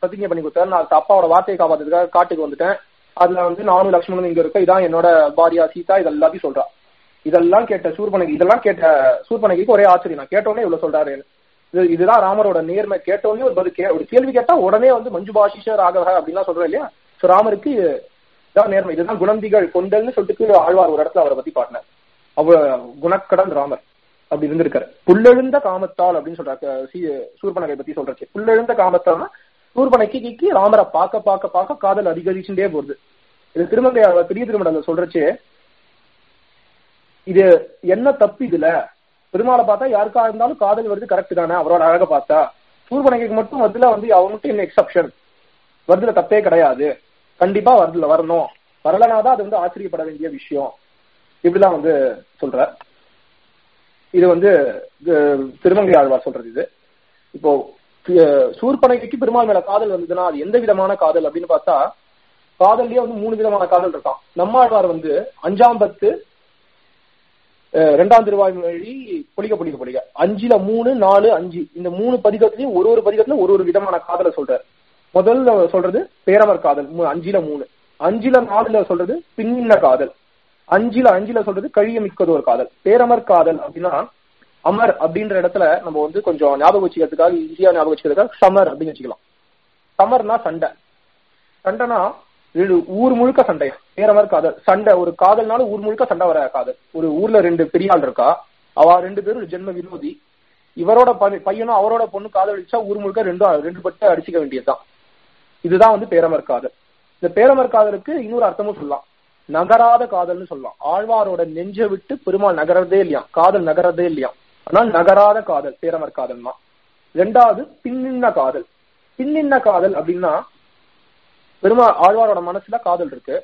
பிரதிஜை பண்ணி கொடுத்தாரு. நான் அப்பாவோட வார்த்தையை காப்பாத்துறதுக்காக காட்டுக்கு வந்துட்டேன். அதுல வந்து நானும் லக்ஷ்மணன் இங்க இருக்க இதான் என்னோட பாரியா சீதா இது எல்லாத்தையும் சொல்றா. இதெல்லாம் கேட்ட சூர்பனகி இதெல்லாம் கேட்ட சூர்பனகிக்கு ஒரே ஆச்சரியம். நான் கேட்டோடனே இவ்வளவு சொல்றாரு. இது இதுதான் ராமரோட நேர்மை. கேட்டோடனே ஒரு பதில் ஒரு கேள்வி கேட்டா உடனே வந்து மஞ்சு பாஷிஷ ராகவ அப்படின்லாம் சொல்றோம் இல்லையா? சோ ராமருக்கு இதான் நேர்மை. இதுதான் குணந்திகள் கொண்டல்னு சொல்லிட்டு கீழே ஆழ்வார் ஒரு இடத்துல அவரை பத்தி பாடினார். அவ குணக்கடன் ராமர். அப்படி இருந்திருக்காரு. புல்லெழுந்த காமத்தால் அப்படின்னு சொல்றாரு சூர்பனகை பத்தி சொல்றச்சு. புல்லெழுந்த காமத்தால்னா சூர்பனகைக்கு ராமரை பார்க்க பார்க்க பார்க்க காதல் அதிகரிச்சுட்டே போகுது. இது திருமங்கை பெரிய திருமணம் சொல்றச்சு. இது என்ன தப்பு இதுல? பெருமாளை பார்த்தா யாருக்கா இருந்தாலும் காதல் வருது கரெக்ட் தானே. அவரோட அழக பார்த்தா. சூர்பனகைக்கு மட்டும் வருதுல வந்து அவனுக்கு என்ன எக்ஸப்ஷன் வருதுல தப்பே கிடையாது. கண்டிப்பா வருதுல வரணும். வரலனாதான் அது வந்து ஆச்சரியப்பட வேண்டிய விஷயம். இப்படிதான் வந்து சொல்ற இது வந்து திருமங்கை ஆழ்வார் சொல்றது இது. இப்போ அஹ், சூர்பனகைக்கு பெருமாள் மேல காதல் வந்ததுன்னா அது எந்த விதமான காதல் அப்படின்னு பார்த்தா காதல்லயே வந்து மூணு விதமான காதல் இருக்கான். நம்மாழ்வார் வந்து அஞ்சாம் பத்து அஹ், ரெண்டாம் திருவாய்மொழி பொலிக பொலிக பொழிக அஞ்சுல மூணு நாலு அஞ்சு. இந்த மூணு பதிகத்திலையும் ஒரு ஒரு பதிகத்துல ஒரு ஒரு விதமான காதலை சொல்றாரு. முதல்ல சொல்றது பேரமர் காதல் அஞ்சுல மூணு. அஞ்சுல நாலுல சொல்றது பின்னின்ன காதல். அஞ்சுல அஞ்சுல சொல்றது கழிய மிக்கது ஒரு காதல். பேரமர் காதல் அப்படின்னா அமர் அப்படின்ற இடத்துல நம்ம வந்து கொஞ்சம் ஞாபகம் வச்சுக்கிறதுக்காக ஈஸியா ஞாபகம் வச்சுக்கிறதுக்காக சமர் அப்படின்னு வச்சுக்கலாம். சமர்னா சண்டை. சண்டைனா இது ஊர் முழுக்க சண்டையா பேரமர் காதல். சண்டை ஒரு காதல்னால ஊர் முழுக்க சண்டை வர காதல். ஒரு ஊர்ல ரெண்டு பெரியாள் இருக்கா அவ ரெண்டு பேரும் ஜென்ம விரோதி. இவரோட பையனும் அவரோட பொண்ணு காதலிச்சா ஊர் முழுக்க ரெண்டும் ரெண்டு பட்டு அடிச்சுக்க வேண்டியதுதான். இதுதான் வந்து பேரமர் காதல். இந்த பேரமர் காதலுக்கு இன்னொரு அர்த்தமும் சொல்லலாம். நகராத காதல்னு சொல்லலாம். ஆழ்வாரோட நெஞ்சை விட்டு பெருமாள் நகரதே இல்லையா? காதல் நகரதே இல்லையா? ஆனால் நகராத காதல் பேரமர் காதல் தான் ரெண்டாவது பின்னின்ன காதல். பின்னின்ன காதல் அப்படின்னா பெருமாள் ஆழ்வாரோட மனசுல காதல் இருக்கு.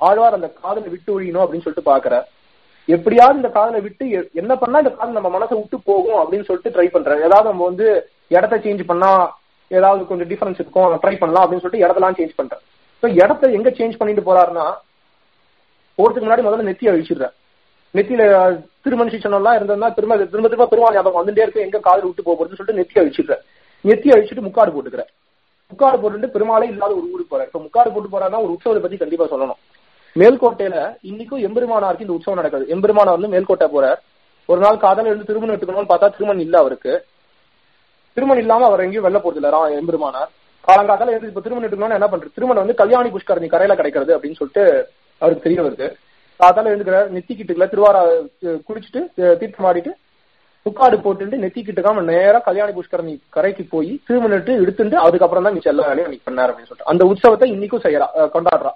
ஆழ்வார் அந்த காதலை விட்டு ஒழியணும் அப்படின்னு சொல்லிட்டு பாக்குற எப்படியாவது இந்த காதலை விட்டு எ- என்ன பண்ணா இந்த காதல் நம்ம மனசை விட்டு போகும் அப்படின்னு சொல்லிட்டு ட்ரை பண்ற ஏதாவது நம்ம வந்து இடத்த சேஞ்ச் பண்ணா ஏதாவது கொஞ்சம் டிஃபரன்ஸ் இருக்கும் ட்ரை பண்ணலாம் அப்படின்னு சொல்லிட்டு இடத்தெல்லாம் சேஞ்ச் பண்றேன் ஸோ இடத்த எங்க சேஞ்ச் பண்ணிட்டு போறாருன்னா போறதுக்கு முன்னாடி முதல்ல நெத்தியை அழிச்சிடுறேன் நெத்தியில திருமணி சிச்சனம்லாம் இருந்ததுன்னா திரும்ப திரும்ப திரும்ப பெருமாள் ஞாபகம் வந்துட்டே இருக்கு எங்க காதல் விட்டு போக போறதுன்னு சொல்லிட்டு நெத்தி அழிச்சிடுறார் நெத்தி அழிச்சிட்டு முக்காடு போட்டுக்கிறேன் முக்காடு போட்டுட்டு பெருமாளே இல்லாத ஒரு ஊருக்கு போறேன் இப்ப முக்காடு போட்டு போறாருன்னா ஒரு உற்சவத்தை பத்தி கண்டிப்பா சொல்லணும். மேல்கோட்டையில இன்னைக்கும் எம்பெருமானாருக்கு இந்த உற்சவம் நடக்குது. எம்பெருமானார் வந்து மேல்கோட்டை போறார். ஒரு நாள் காதல இருந்து திருமணம் எடுத்துக்கணும்னு பார்த்தா திருமணம் இல்ல அவருக்கு. திருமணம் இல்லாம அவர் எங்கேயும் வெளில போறது இல்ல ரா எம்பெருமானார் காலங்காத்தால இருந்து இப்ப திருமணம் எடுக்கணும்னு என்ன பண்றது? திருமணம் வந்து கல்யாணி புஷ்கரணி கரையில கிடைக்கிறது அப்படின்னு சொல்லிட்டு அவருக்கு தெரிய வருது. காத்தால எழுந்துக்கிறார் நெத்திக்கிட்டுல திருவாரா குளிச்சுட்டு தீர்த்தம் ஆடிட்டு முக்காடு போட்டுட்டு நெத்திக்கிட்டுக்காம நேரா கல்யாணி புஷ்கரணி கரைக்கு போய் திருமணிட்டு எடுத்துட்டு அதுக்கப்புறம் தான் மிச்சம் எல்லா வேலையும் அன்னைக்கு பண்ணார் அப்படின்னு சொல்லிட்டு. அந்த உற்சவத்தை இன்னைக்கும் செய்யறா கொண்டாடுறா.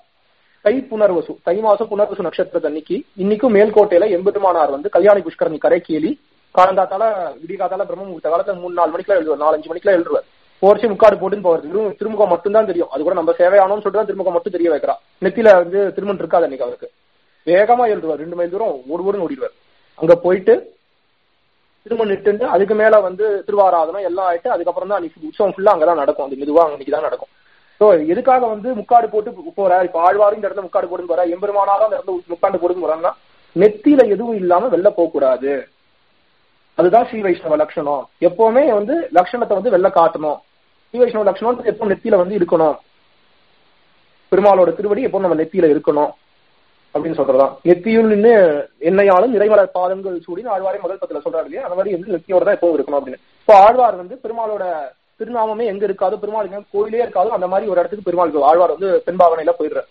தை புனர்வசு தை மாசம் புனர்வசு நட்சத்திரத்தை அன்னைக்கு இன்னைக்கும் மேல்கோட்டையில எம்பெருமானார் வந்து கல்யாணி புஷ்கரணி கரைக்கு ஏறி காலந்தாத்தால விடிகாத்தால பிரம்ம முகூர்த்த காலத்துல மூணு நாலு மணிக்குலாம் எழுதுவார் நாலஞ்சு மணிக்குலாம் எழுதுவார். போர்ச்சி முக்காடு போட்டுன்னு போவார். திரு- திருமுகம் மட்டும் தான் தெரியும். அது கூட நம்ம சேவையானோம்னு சொல்லிட்டு தான் திருமுகம் மட்டும் தெரிய வைக்கிறா. நெத்தியில வந்து திருமணம் இருக்காது அன்னைக்கு அவருக்கு. வேகமா எழுதுவார். ரெண்டு மைல் தூரம் ஓடு ஓடுன்னு ஓடிடுவார். அங்க போயிட்டு திருமணம் நிட்டு அதுக்கு மேல வந்து திருவாராதனம் எல்லாம் ஆயிட்டு அதுக்கப்புறம் தான் அன்னைக்கு உற்சவம் ஃபுல்லா அங்கதான் நடக்கும். அது மெதுவா அன்னைக்கு தான் நடக்கும். சோ எதுக்காக வந்து முக்காடு போட்டு போறார்? இப்ப ஆழ்வாரும் இந்த இடத்துல முக்காடு போட்டு போறார். எம்பெருமானாரும் அந்த இடத்துல முக்காடு போட்டு போறாங்கன்னா நெத்தியில எதுவும் இல்லாம வெளில போக கூடாது அதுதான் ஸ்ரீ வைஷ்ணவ லட்சணம் எப்பவுமே வந்து லட்சணத்தை வந்து வெளில காட்டணும். ஸ்ரீ வைஷ்ணவ லட்சணம் எப்பவும் நெத்தியில வந்து இருக்கணும். பெருமாளோட திருவடி எப்போ நம்ம நெத்தியில இருக்கணும். அப்படின்னு சொல்றதான் நெத்தியுள் நின்று என்னையாலும் நிறைவலர் பாதங்கள் சூடின்னு ஆழ்வாரே முதல் பத்துல சொல்றாரு இல்லையா? அந்த மாதிரி வந்து நெத்தியோட தான் எப்பவும் இருக்கணும் அப்படின்னு. இப்போ ஆழ்வார் வந்து பெருமாளோட திருநாமமே எங்க இருக்காதோ பெருமாள் எங்க கோயிலே இருக்காது அந்த மாதிரி ஒரு இடத்துக்கு பெருமாள் ஆழ்வார் வந்து பெண்பாவனையில போயிடுற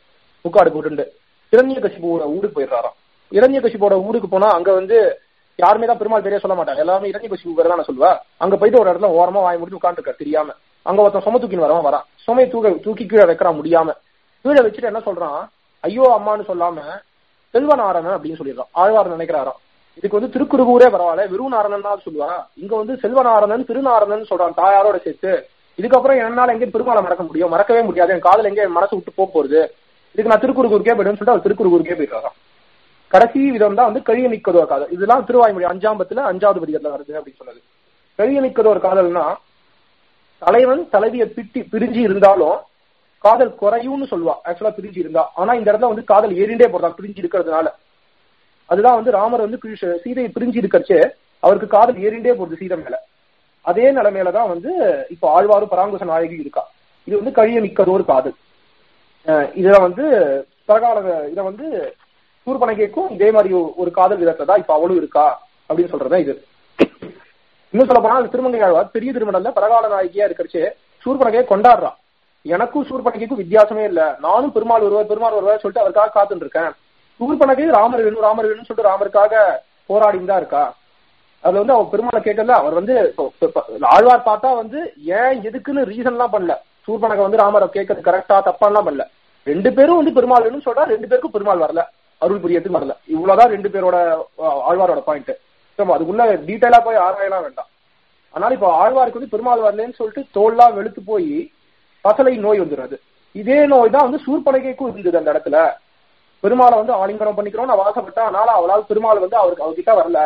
முக்காடு போட்டு இரண்ய கசிபோட ஊருக்கு போயிடுறாராம். இரண்ய கசிபோட ஊருக்கு போனா அங்க வந்து யாருமே தான் பெருமாள் பேரே சொல்ல மாட்டாங்க. எல்லாமே இறங்கி பசி பேர் தான் சொல்லுவா அங்க போயிட்டு ஒரு இடத்துல ஓரமா வாய் முடிச்சு உட்காந்துருக்காரு தெரியாம. அங்க ஒருத்தன் சும தூக்கின்னு வரவன் வரான். சுமையை தூக்க தூக்கி கீழே வைக்கிறான் முடியாம. கீழே வச்சுட்டு என்ன சொல்றான்? ஐயோ அம்மான்னு சொல்லாம செல்வநாரணன் அப்படின்னு சொல்லிடுறான். ஆழ்வார் நினைக்கிறாராம். இதுக்கு வந்து திருக்குறுகூரே பரவாயில்ல. வெறும் தான் சொல்லுவா. இங்க வந்து செல்வநாரணன் திருநாரணன் சொல்றான் தாயாரோட சேர்த்து. இதுக்கப்புறம் என்னால எங்க பெருமாளை மறக்க முடியும். மறக்கவே முடியாது. என் காதல் எங்க என் மனசு விட்டு போக போறது. இதுக்கு நான் திருக்குறுகூருக்கே போயிடுன்னு சொல்லிட்டு அவர் திருக்குறுகூருக்கே போயிடுறாராம். கடைசி விதம் தான் வந்து கழிய ஒரு காதல். இதெல்லாம் திருவாய்மொழி அஞ்சாம்பத்துல அஞ்சாவது பதிகத்துல வருது அப்படின்னு சொன்னது. கழிய நிற்கிறது ஒரு காதல்னா தலைவன் தலைவியை பிட்டி பிரிஞ்சு இருந்தாலும் காதல் குறையும்னு சொல்லுவா. ஆக்சுவலா பிரிஞ்சு இருந்தா. ஆனா இந்த இடத்துல வந்து காதல் ஏறிண்டே போறதா பிரிஞ்சு இருக்கிறதுனால. அதுதான் வந்து ராமர் வந்து கிருஷ்ண- சீதையை பிரிஞ்சு இருக்கிறச்சே அவருக்கு காதல் ஏறிண்டே போகுது சீதை மேல. அதே நிலைமையில தான் வந்து இப்போ ஆழ்வாரும் பராங்குச நாயகி இருக்கா. இது வந்து கழிய மிக்கதோர் காதல். அஹ் இதுல வந்து பரகால இதை வந்து சூர்பனகைக்கும் இதே மாதிரி ஒரு காதல் விதத்தை தான் இப்ப அவளும் இருக்கா அப்படின்னு சொல்றதா இது. இன்னும் சொல்ல போனா திருமங்கை ஆழ்வார் பெரிய திருமணம்ல பரகால நாயகியா இருக்கிறச்சு சூர்பனகையை கொண்டாடுறா. எனக்கும் சூர்பனகைக்கும் வித்தியாசமே இல்ல. நானும் பெருமாள் வருவார் பெருமாள் வருவார் சொல்லிட்டு அவருக்காக காத்துட்டு இருக்கேன் சூர்பனகை ராமர் வேணும் ராமர் வேணும்னு சொல்லிட்டு ராமருக்காக போராடின்னு தான் இருக்கா. அதுல வந்து அவர் பெருமாளை கேட்கல அவர் வந்து இப்போ- ஆழ்வார் பார்த்தா வந்து ஏன் எதுக்குன்னு ரீசன் எல்லாம் பண்ணல. சூர்பனகை வந்து ராமரை கேட்கறது கரெக்டா தப்பான்லாம் பண்ணல. ரெண்டு பேரும் வந்து பெருமாள் வேணும்னு சொல்றா ரெண்டு பேருக்கும் பெருமாள் வரல. அருள் புரியத்துக்கு வரல இவ்வளவுதான் ரெண்டு பேரோட ஆழ்வாரோட பாயிண்ட் அதுக்குள்ள டீட்டெயிலா போய் ஆராயலாம் வேண்டாம். அதனால இப்போ ஆழ்வாருக்கு வந்து பெருமாள் வரலன்னு சொல்லிட்டு தோல்லாம் வெளுத்து போய் பசலை நோய் வந்துடுறது இதே நோய் தான் வந்து சூர்பனகைக்கும் இருந்தது அந்த இடத்துல. பெருமாளை வந்து ஆலிங்கனம் பண்ணிக்கிறோம் நான் வாசப்பட்டா அதனால அவளால் பெருமாள் வந்து அவருக்கு அவர்கிட்ட வரல.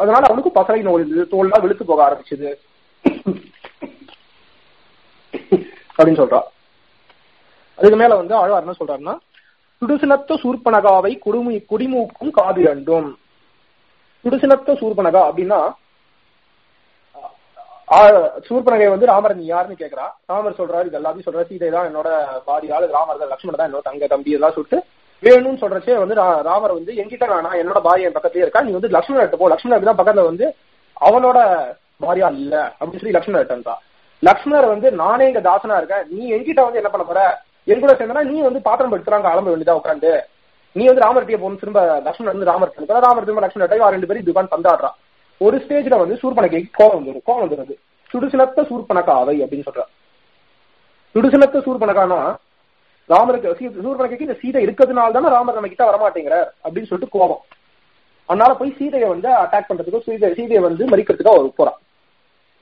அதனால அவனுக்கு பசலை நோய் இருந்தது. தோல்லாம் வெளுத்து போக ஆரம்பிச்சது. அப்படின்னு சொல்றா. அதுக்கு மேல வந்து ஆழ்வார் என்ன சொல்றாருன்னா சுடுசினத்த சூர்பனகாவை குடிமு குடிமூக்கும் காது இரண்டும். சுடுசினத்த சூர்பனகா அப்படின்னா சூர்பனகை வந்து ராமர் நீ யாருன்னு கேக்குறா? ராமர் சொல்றாரு இது எல்லாத்தையும் சொல்ற சீதை தான் என்னோட பாரியாள் ராமர் தான் லக்ஷ்மணன் தான் என்னோட தங்க தம்பி எல்லாம் சொல்லிட்டு வேணும்னு சொல்றச்சே வந்து ராமர் வந்து என்கிட்ட நானா என்னோட பாரி என் பக்கத்துலயே இருக்கா? நீ வந்து லக்ஷ்மணன் போ. லக்ஷ்மணன் தான் பக்கத்துல வந்து அவனோட பாரியா இல்ல. அப்படின்னு சொல்லி லக்ஷ்மணர் தான் லக்ஷ்மணர் வந்து நானே இங்க தாசனா இருக்கேன். நீ என்கிட்ட வந்து என்ன பண்ண போற? என் கூட சேர்ந்தனா நீ வந்து பாத்திரம் படுத்துறாங்க கிளம்ப வேண்டியதா உட்காந்து நீ வந்து ராமர்த்திய போகணும் திரும்ப லக்ஷ்மணன் வந்து ராமர் திரும்ப ராமர் திரும்ப லக்ஷ்மணன் ரெண்டு பேரும் துகான் பந்தாடுறான் ஒரு ஸ்டேஜ்ல வந்து சூர்பனகை கோவம் வந்துடும் கோவம் வந்துருது. சுடுசினத்த சூர்பனக்கா அவை அப்படின்னு சொல்றான் சுடுசினத்த சூர்பனக்கானா ராமருக்கு சீ- இந்த சீதை இருக்கிறதுனால தானே ராமர் நம்ம கிட்ட வரமாட்டேங்கிறார் அப்படின்னு சொல்லிட்டு கோவம் அதனால போய் சீதையை வந்து அட்டாக் பண்றதுக்கு சீதை சீதையை வந்து மறிக்கிறதுக்கு அவர் போறான்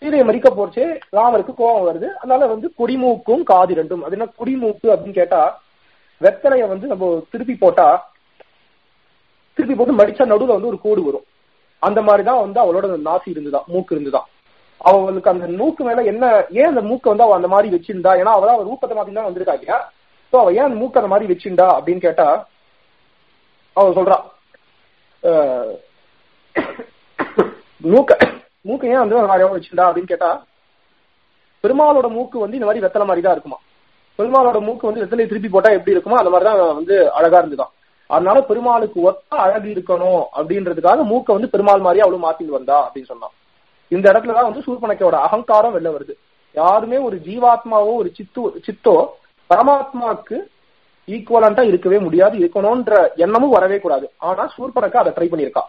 சீதையை மறிக்க போச்சு ராமருக்கு கோபம் வருது. அதனால வந்து குடிமூக்கும் காது ரெண்டும் அது என்ன குடிமூக்கு அப்படின்னு கேட்டா வெத்தலைய வந்து நம்ம திருப்பி போட்டா திருப்பி போட்டு மடிச்சா நடுவுல வந்து ஒரு கோடு வரும். அந்த மாதிரிதான் வந்து அவளோட நாசி இருந்துதான் மூக்கு இருந்துதான் அவளுக்கு அந்த மூக்கு மேல என்ன ஏன் அந்த மூக்கு வந்து அவ அந்த மாதிரி வச்சிருந்தா? ஏன்னா அவதான் அவள் ரூபத்தை மாத்தி தான் வந்திருக்கா இல்லையா சோ அவ ஏன் மூக்கு அந்த மாதிரி வச்சிருந்தா அப்படின்னு கேட்டா அவ சொல்றா மூக்க மூக்க ஏன் வந்து நிறைய வச்சுண்டா அப்படின்னு கேட்டா பெருமாளோட மூக்கு வந்து இந்த மாதிரி வெத்தலை மாதிரி தான் இருக்குமா? பெருமாளோட மூக்கு வந்து வெத்தலையை திருப்பி போட்டா எப்படி இருக்குமோ அந்த மாதிரி தான் வந்து அழகா இருந்துதான். அதனால பெருமாளுக்கு ஒத்த அழகு இருக்கணும் அப்படின்றதுக்காக மூக்க வந்து பெருமாள் மாதிரி அவ்வளவு மாத்திட்டு வந்தா அப்படின்னு சொன்னான். இந்த இடத்துலதான் வந்து சூர்பனக்கையோட அகங்காரம் வெளில வருது. யாருமே ஒரு ஜீவாத்மாவோ ஒரு சித்து சித்தோ பரமாத்மாவுக்கு ஈக்குவலண்டா இருக்கவே முடியாது இருக்கணும்ன்ற எண்ணமும் வரவே கூடாது. ஆனா சூர்பனக்கா அதை ட்ரை பண்ணியிருக்கா.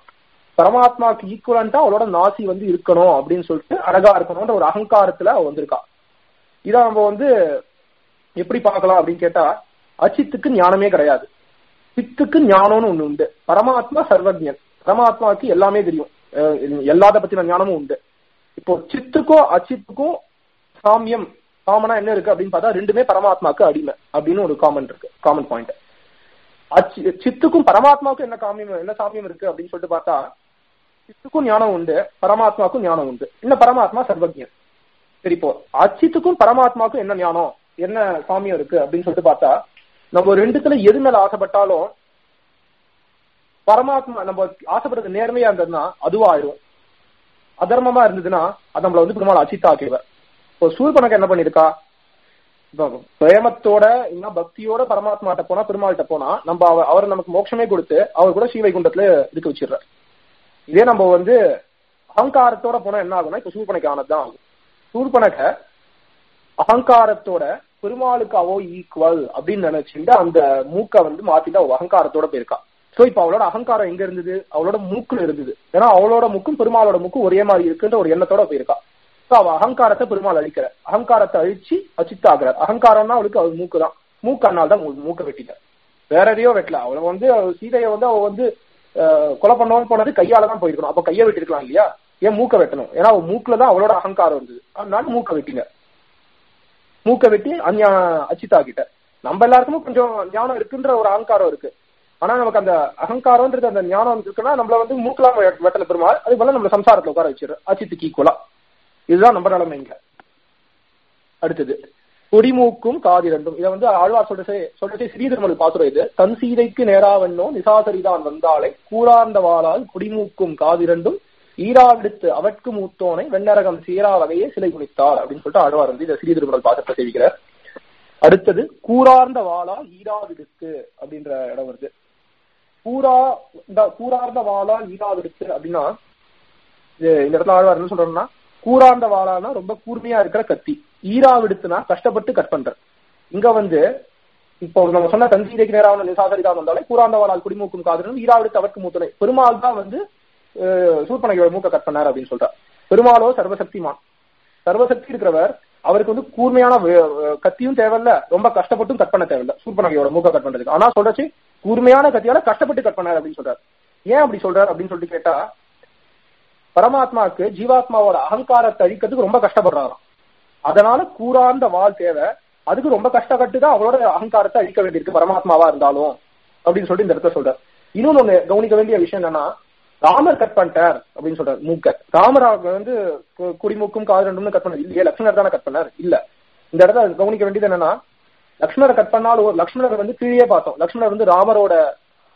பரமாத்மாவுக்கு ஈக்குவலண்டா அவளோட நாசி வந்து இருக்கணும் அப்படின்னு சொல்லிட்டு அழகா இருக்கணும்ன்ற ஒரு அகங்காரத்துல அவ வந்திருக்கா. இத நம்ம வந்து எப்படி பார்க்கலாம் அப்படின்னு கேட்டா அச்சித்துக்கு ஞானமே கிடையாது. சித்துக்கு ஞானம்னு ஒண்ணு உண்டு. பரமாத்மா சர்வஜன் பரமாத்மாவுக்கு எல்லாமே தெரியும். எல்லாத பத்தின ஞானமும் உண்டு. இப்போ சித்துக்கும் அச்சித்துக்கும் சாமியம் காமனா என்ன இருக்கு அப்படின்னு பார்த்தா ரெண்டுமே பரமாத்மாக்கு அடிமை அப்படின்னு ஒரு காமன் இருக்கு காமன் பாயிண்ட் அச்சி சித்துக்கும் பரமாத்மாவுக்கும் என்ன காமியம் என்ன சாமியம் இருக்கு அப்படின்னு சொல்லிட்டு பார்த்தா சித்துக்கும் ஞானம் உண்டு பரமாத்மாவுக்கும் ஞானம் உண்டு. இன்னும் பரமாத்மா? சர்வஜன் சரி இப்போ அச்சித்துக்கும் பரமாத்மாவுக்கும் என்ன ஞானம்? என்ன சாமியம் இருக்கு அப்படின்னு சொல்லிட்டு பார்த்தா நம்ம ரெண்டுத்துல எது மேல ஆசைப்பட்டாலும் பரமாத்மா நம்ம ஆசைப்படுறது நேர்மையா இருந்ததுன்னா அதுவா ஆயிரும். அதர்மமா இருந்ததுன்னா அது நம்மள வந்து பெருமாள் அச்சித்தா ஆக்கிடுவார் இப்போ சூர்பனக்கு என்ன பண்ணிருக்கா பிரேமத்தோட இன்னும் பக்தியோட பரமாத்மாட்ட போனா பெருமாள்கிட்ட போனா நம்ம அவர் நமக்கு மோட்சமே கொடுத்து அவர் கூட ஸ்ரீவைகுண்டத்துல இருக்க வச்சிடுறாரு. இதே நம்ம வந்து அகங்காரத்தோட போனா என்ன ஆகும்னா இப்ப சூர்பனைக்கு ஆனதுதான் ஆகும். சூர்பனக அகங்காரத்தோட பெருமாளுக்கு அவோ ஈக்குவல் அப்படின்னு நினைச்சுட்டு அந்த மூக்க வந்து மாத்திட்டு அவ அகங்காரத்தோட போயிருக்கா. சோ இப்ப அவளோட அகங்காரம் எங்க இருந்தது? அவளோட மூக்குல இருந்தது. ஏன்னா அவளோட முக்கும் பெருமாளோட முக்கும் ஒரே மாதிரி இருக்குன்ற ஒரு எண்ணத்தோட போயிருக்கா. சோ அவ அகங்காரத்தை பெருமாள் அழிக்கிற. அகங்காரத்தை அழிச்சு அச்சித்தாகிறார் அகங்காரம்னா அவளுக்கு அவள் மூக்கு தான் மூக்கு அதனால தான் மூக்க வெட்டிட்டார். வேற எதையோ வெட்டல. அவளை வந்து சீதையை வந்து அவ வந்து கொலை பண்ணவன் போனது கையால தான் போயிருக்கணும். அப்ப கையை வெட்டிருக்கலாம் இல்லையா? ஏன் மூக்க வெட்டணும்? ஏன்னா அவன் மூக்குல தான் அவளோட அகங்காரம் இருந்தது. அதனால மூக்க வெட்டிங்க. மூக்க வெட்டி அஞ்ஞா அச்சிதா கிட்ட. நம்ம எல்லாருக்குமே கொஞ்சம் ஞானம் இருக்குன்ற ஒரு அகங்காரம் இருக்கு. ஆனா நமக்கு அந்த அகங்காரம்ன்றது அந்த ஞானம் இருக்குன்னா நம்மள வந்து மூக்கலா வெட்டல பெருமாள். அது போல நம்ம சம்சாரத்துல உட்கார வச்சிரு அச்சித்துக்கு ஈக்குவலா இதுதான் நம்ம நிலைமை இங்க அடுத்தது. கொடிமூக்கும் காதிரண்டும். இதை வந்து ஆழ்வார் சொல்றசே சொல்றசே ஸ்ரீதர்மல் பாசுரம் இது. தன் சீதைக்கு நேராவண்ணோ நிசாசரிதான் வந்தாளை. கூறார்ந்த வாளால் குடிமூக்கும் காதிரண்டும். ஈராவிடுத்து அவட்கு மூத்தோனை வெண்ணரகம் சீரா வகையே சிலை குனித்தாள் அப்படின்னு சொல்லிட்டு ஆழ்வார் வந்து இந்த ஸ்ரீதர்மல் பாசத்தை செய்கிறார் அடுத்தது கூறார்ந்த வாளால் ஈராவிடுத்து அப்படின்ற இடம் வருது. கூறா இந்த கூறார்ந்த வாளால் ஈராவிடுத்து அப்படின்னா இது இந்த இடத்துல ஆழ்வார் என்ன சொல்றோம்னா கூறார்ந்த வாளானா ரொம்ப கூர்மையா இருக்கிற கத்தி. ஈராவிடுத்துனா கஷ்டப்பட்டு கட் பண்ற இங்க வந்து இப்போ நம்ம சொன்ன தஞ்சீரைக்கு நேரான நிசாசரிதா வந்தாலே கூறாந்தவாளால் குடிமூக்கும் காதலும் ஈராவிடுத்து அவருக்கு மூத்தனை பெருமாள் தான் வந்து சூர்பனகையோட மூக்க கட் பண்ணார் அப்படின்னு சொல்றார். பெருமாளோ சர்வசக்திமான். சர்வசக்தி இருக்கிறவர் அவருக்கு வந்து கூர்மையான கத்தியும் தேவையில்ல ரொம்ப கஷ்டப்பட்டும் கட் பண்ண தேவையில்ல. சூர்பனகையோட மூக்க கட் பண்றதுக்கு. ஆனா சொல்றச்சு கூர்மையான கத்தியால கஷ்டப்பட்டு கட் பண்ணார் அப்படின்னு சொல்றாரு. ஏன் அப்படி சொல்றாரு அப்படின்னு சொல்லிட்டு கேட்டா பரமாத்மாவுக்கு ஜீவாத்மாவோட அகங்காரத்தை அழிக்கிறதுக்கு ரொம்ப கஷ்டப்படுறாராம். அதனால கூறாந்த வாள் தேவை. அதுக்கு ரொம்ப கஷ்டப்பட்டு தான் அவளோட அகங்காரத்தை அழிக்க வேண்டியிருக்கு. பரமாத்மாவா இருந்தாலும் அப்படின்னு சொல்லிட்டு இந்த இடத்த சொல்றாரு. இன்னொன்னு ஒண்ணு கவனிக்க வேண்டிய விஷயம் என்னன்னா ராமர் கட் பண்ணிட்டார் அப்படின்னு சொல்றாரு மூக்க ராமர் வந்து கு- குடிமூக்கும் காது ரெண்டும்னு கட் பண்ணது இல்லையே லக்ஷ்மணர் தானே கட் பண்ணார்? இல்ல. இந்த இடத்த கவனிக்க வேண்டியது என்னன்னா லக்ஷ்மணரை கட் பண்ணாலும் ஒரு லக்ஷ்மணர் வந்து கீழே பார்த்தோம். லக்ஷ்மணர் வந்து ராமரோட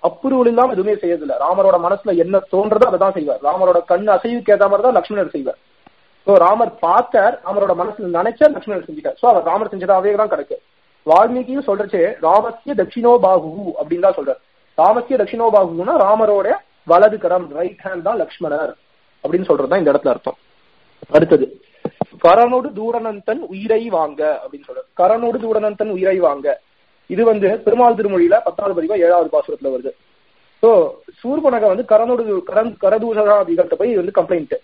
அப்ரூவல் இல்லாம எதுவுமே செய்யறதில்ல. ராமரோட மனசுல என்ன தோன்றதோ அதை தான் செய்வார். ராமரோட கண் அசைவுக்கு ஏத்த மாதிரி தான் லக்ஷ்மணர் செய்வார். சோ ராமர் பார்த்தார் ராமரோட மனசுல நினைச்சா லக்ஷ்மணர் செஞ்சுட்டார். சோ அவர் ராமர் செஞ்சதாவே தான் கிடக்கு வால்மீகியும் சொல்றச்சே ராமஸ்ய தட்சிணோபாகு அப்படின்னு தான் சொல்றாரு. ராமசிய தட்சிணோபாகுனா ராமரோட வலது கரம் ரைட் ஹேண்ட் தான் லக்ஷ்மணர் அப்படின்னு சொல்றதுதான் இந்த இடத்துல அர்த்தம். அடுத்தது கரனோடு தூரநந்தன் உயிரை வாங்க அப்படின்னு சொல்றாரு. கரனோடு தூரநந்தன் உயிரை வாங்க. இது வந்து பெருமாள் திருமொழியில பத்தாவது பதிவா ஏழாவது பாசுரத்துல வருது. சோ சூர்பனக வந்து கரனோடு கரன் கரதூஷணாதிகள்கிட்ட போய் வந்து கம்ப்ளைண்ட்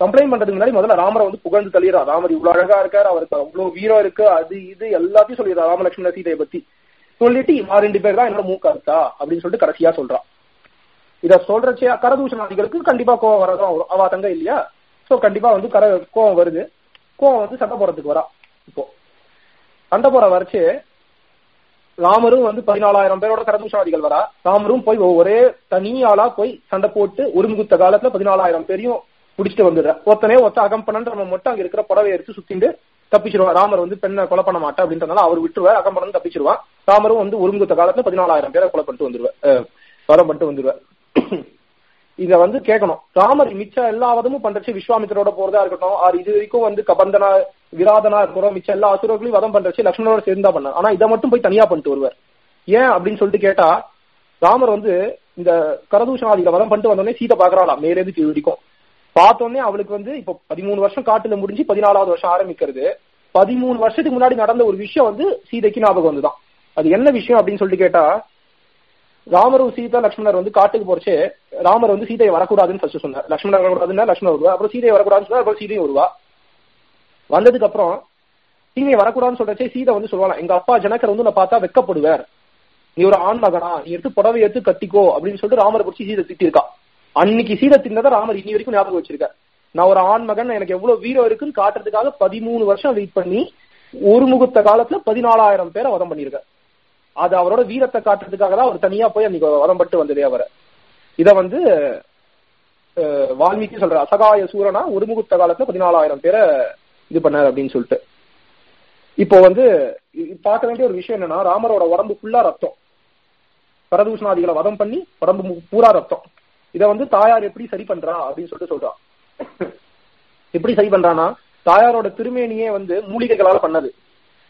கம்ப்ளைண்ட் பண்றதுக்கு முன்னாடி முதல்ல ராமரை வந்து புகழ்ந்து தள்ளிடுறா ராமர் இவ்வளவு அழகா இருக்காரு அவருக்கு அவ்வளவு வீரம் இருக்கு அது இது எல்லாத்தையும் சொல்லிடுறா ராமலட்சுமண சீதையை பத்தி. சொல்லிட்டு இவன் ரெண்டு பேர் தான் என்னோட மூக்கா இருக்கா அப்படின்னு சொல்லிட்டு கடைசியா சொல்றான். இத சொல்றச்சே கரதூஷணாதிகளுக்கு கண்டிப்பா கோவம் வரதான் வரும் அவ தங்க இல்லையா? சோ கண்டிப்பா வந்து கர கோவம் வருது. கோவம் வந்து சண்டை போறதுக்கு வரா இப்போ. சண்டை போற வரைச்சு ராமரும் வந்து பதினாலாயிரம் பேரோட கரதூஷணாதிகள் வரா. ராமரும் போய் ஒரே தனி ஆளா போய் சண்டை போட்டு ஒருமுகுத்த காலத்துல பதினாலாயிரம் பேரையும் பிடிச்சிட்டு வந்துடுறேன் ஒத்தனே ஒத்த அகம்பனன்ற நம்ம மட்டும் அங்க இருக்கிற புடவை எடுத்து சுத்திண்டு தப்பிச்சிருவான். ராமர் வந்து பெண்ணை கொலை பண்ண மாட்டேன் அப்படின்றதுனால அவர் விட்டுருவார். அகம்பரம் தப்பிச்சிருவான். ராமரும் வந்து ஒருங்குத்த காலத்துல பதினாலாயிரம் பேரை கொலை பண்ணிட்டு வந்துருவார். வரம் பண்ணிட்டு வந்துருவார். இத வந்து கேட்கணும். ராமர் மிச்ச எல்லா வதமும் பண்றச்சு விஸ்வாமித்திரோட போறதா இருக்கட்டும். ஆர் இது வரைக்கும் வந்து கபந்தனா விராதனா இருக்கிறோம். மிச்ச எல்லா அசுரர்களையும் வதம் பண்றச்சு லக்ஷ்மணோட சேர்ந்தா பண்ண. ஆனா இதை மட்டும் போய் தனியா பண்ணிட்டு வருவார். ஏன் அப்படின்னு சொல்லிட்டு கேட்டா ராமர் வந்து இந்த கரதூஷணாதிகளை வதம் பண்ணிட்டு வந்தோடனே சீதை பாக்குறாளா மேலேருந்து கீழ் வரைக்கும். பார்த்தோன்னே அவளுக்கு வந்து இப்போ பதிமூணு வருஷம் காட்டுல முடிஞ்சு பதினாலாவது வருஷம் ஆரம்பிக்கிறது. பதிமூணு வருஷத்துக்கு முன்னாடி நடந்த ஒரு விஷயம் வந்து சீதைக்கு ஞாபகம் வந்துதான். அது என்ன விஷயம் அப்படின்னு சொல்லிட்டு கேட்டா ராமரும் சீதா லக்ஷ்மணர் வந்து காட்டுக்கு போறச்சு ராமர் வந்து சீதையை வரக்கூடாதுன்னு ஃபர்ஸ்ட் சொன்னார். லட்சுமணர் வரக்கூடாதுன்னா லக்ஷ்மணர் வருவா அப்புறம் சீதையை வரக்கூடாதுன்னு சொன்னா அப்புறம் சீதையும் வருவா. வந்ததுக்கு அப்புறம் சீதையை வரக்கூடாதுன்னு சொல்றச்சே சீதை வந்து சொல்லுவாங்க எங்க அப்பா ஜனகர் வந்து நான் பார்த்தா வெக்கப்படுவார். நீ ஒரு ஆண் மகனா நீ எடுத்து புடவை எடுத்து கட்டிக்கோ அப்படின்னு சொல்லிட்டு ராமரை குறிச்சு சீதை திட்டிருக்கா அன்னைக்கு சீதை ராமர் இன்னி வரைக்கும் ஞாபகம் வச்சிருக்கார். நான் ஒரு ஆண் மகன் எனக்கு எவ்வளவு வீரம் இருக்குன்னு காட்டுறதுக்காக பதிமூணு வருஷம் வெயிட் பண்ணி ஒரு முகூர்த்த காலத்துல பதினாலாயிரம் பேரை வதம் பண்ணியிருக்கார். அது அவரோட வீரத்தை காட்டுறதுக்காக தான் அவர் தனியா போய் அன்னைக்கு வரம்பட்டு வந்ததே அவரை. இத வந்து வால்மீகி சொல்ற அசகாய சூரனா ஒரு முகூர்த்த காலத்துல பதினாலாயிரம் பேரை இது பண்ணார் அப்படின்னு சொல்லிட்டு. இப்போ வந்து பார்க்க வேண்டிய ஒரு விஷயம் என்னன்னா ராமரோட உடம்பு ஃபுல்லா ரத்தம். பரதூஷணாதிகளை வதம் பண்ணி உடம்பு மு- பூரா ரத்தம். இத வந்து தாயார் எப்படி சரி பண்றா அப்படின்னு சொல்லிட்டு சொல்றா. எப்படி சரி பண்றானா தாயாரோட திருமேனியே வந்து மூலிகைகளால பண்ணது.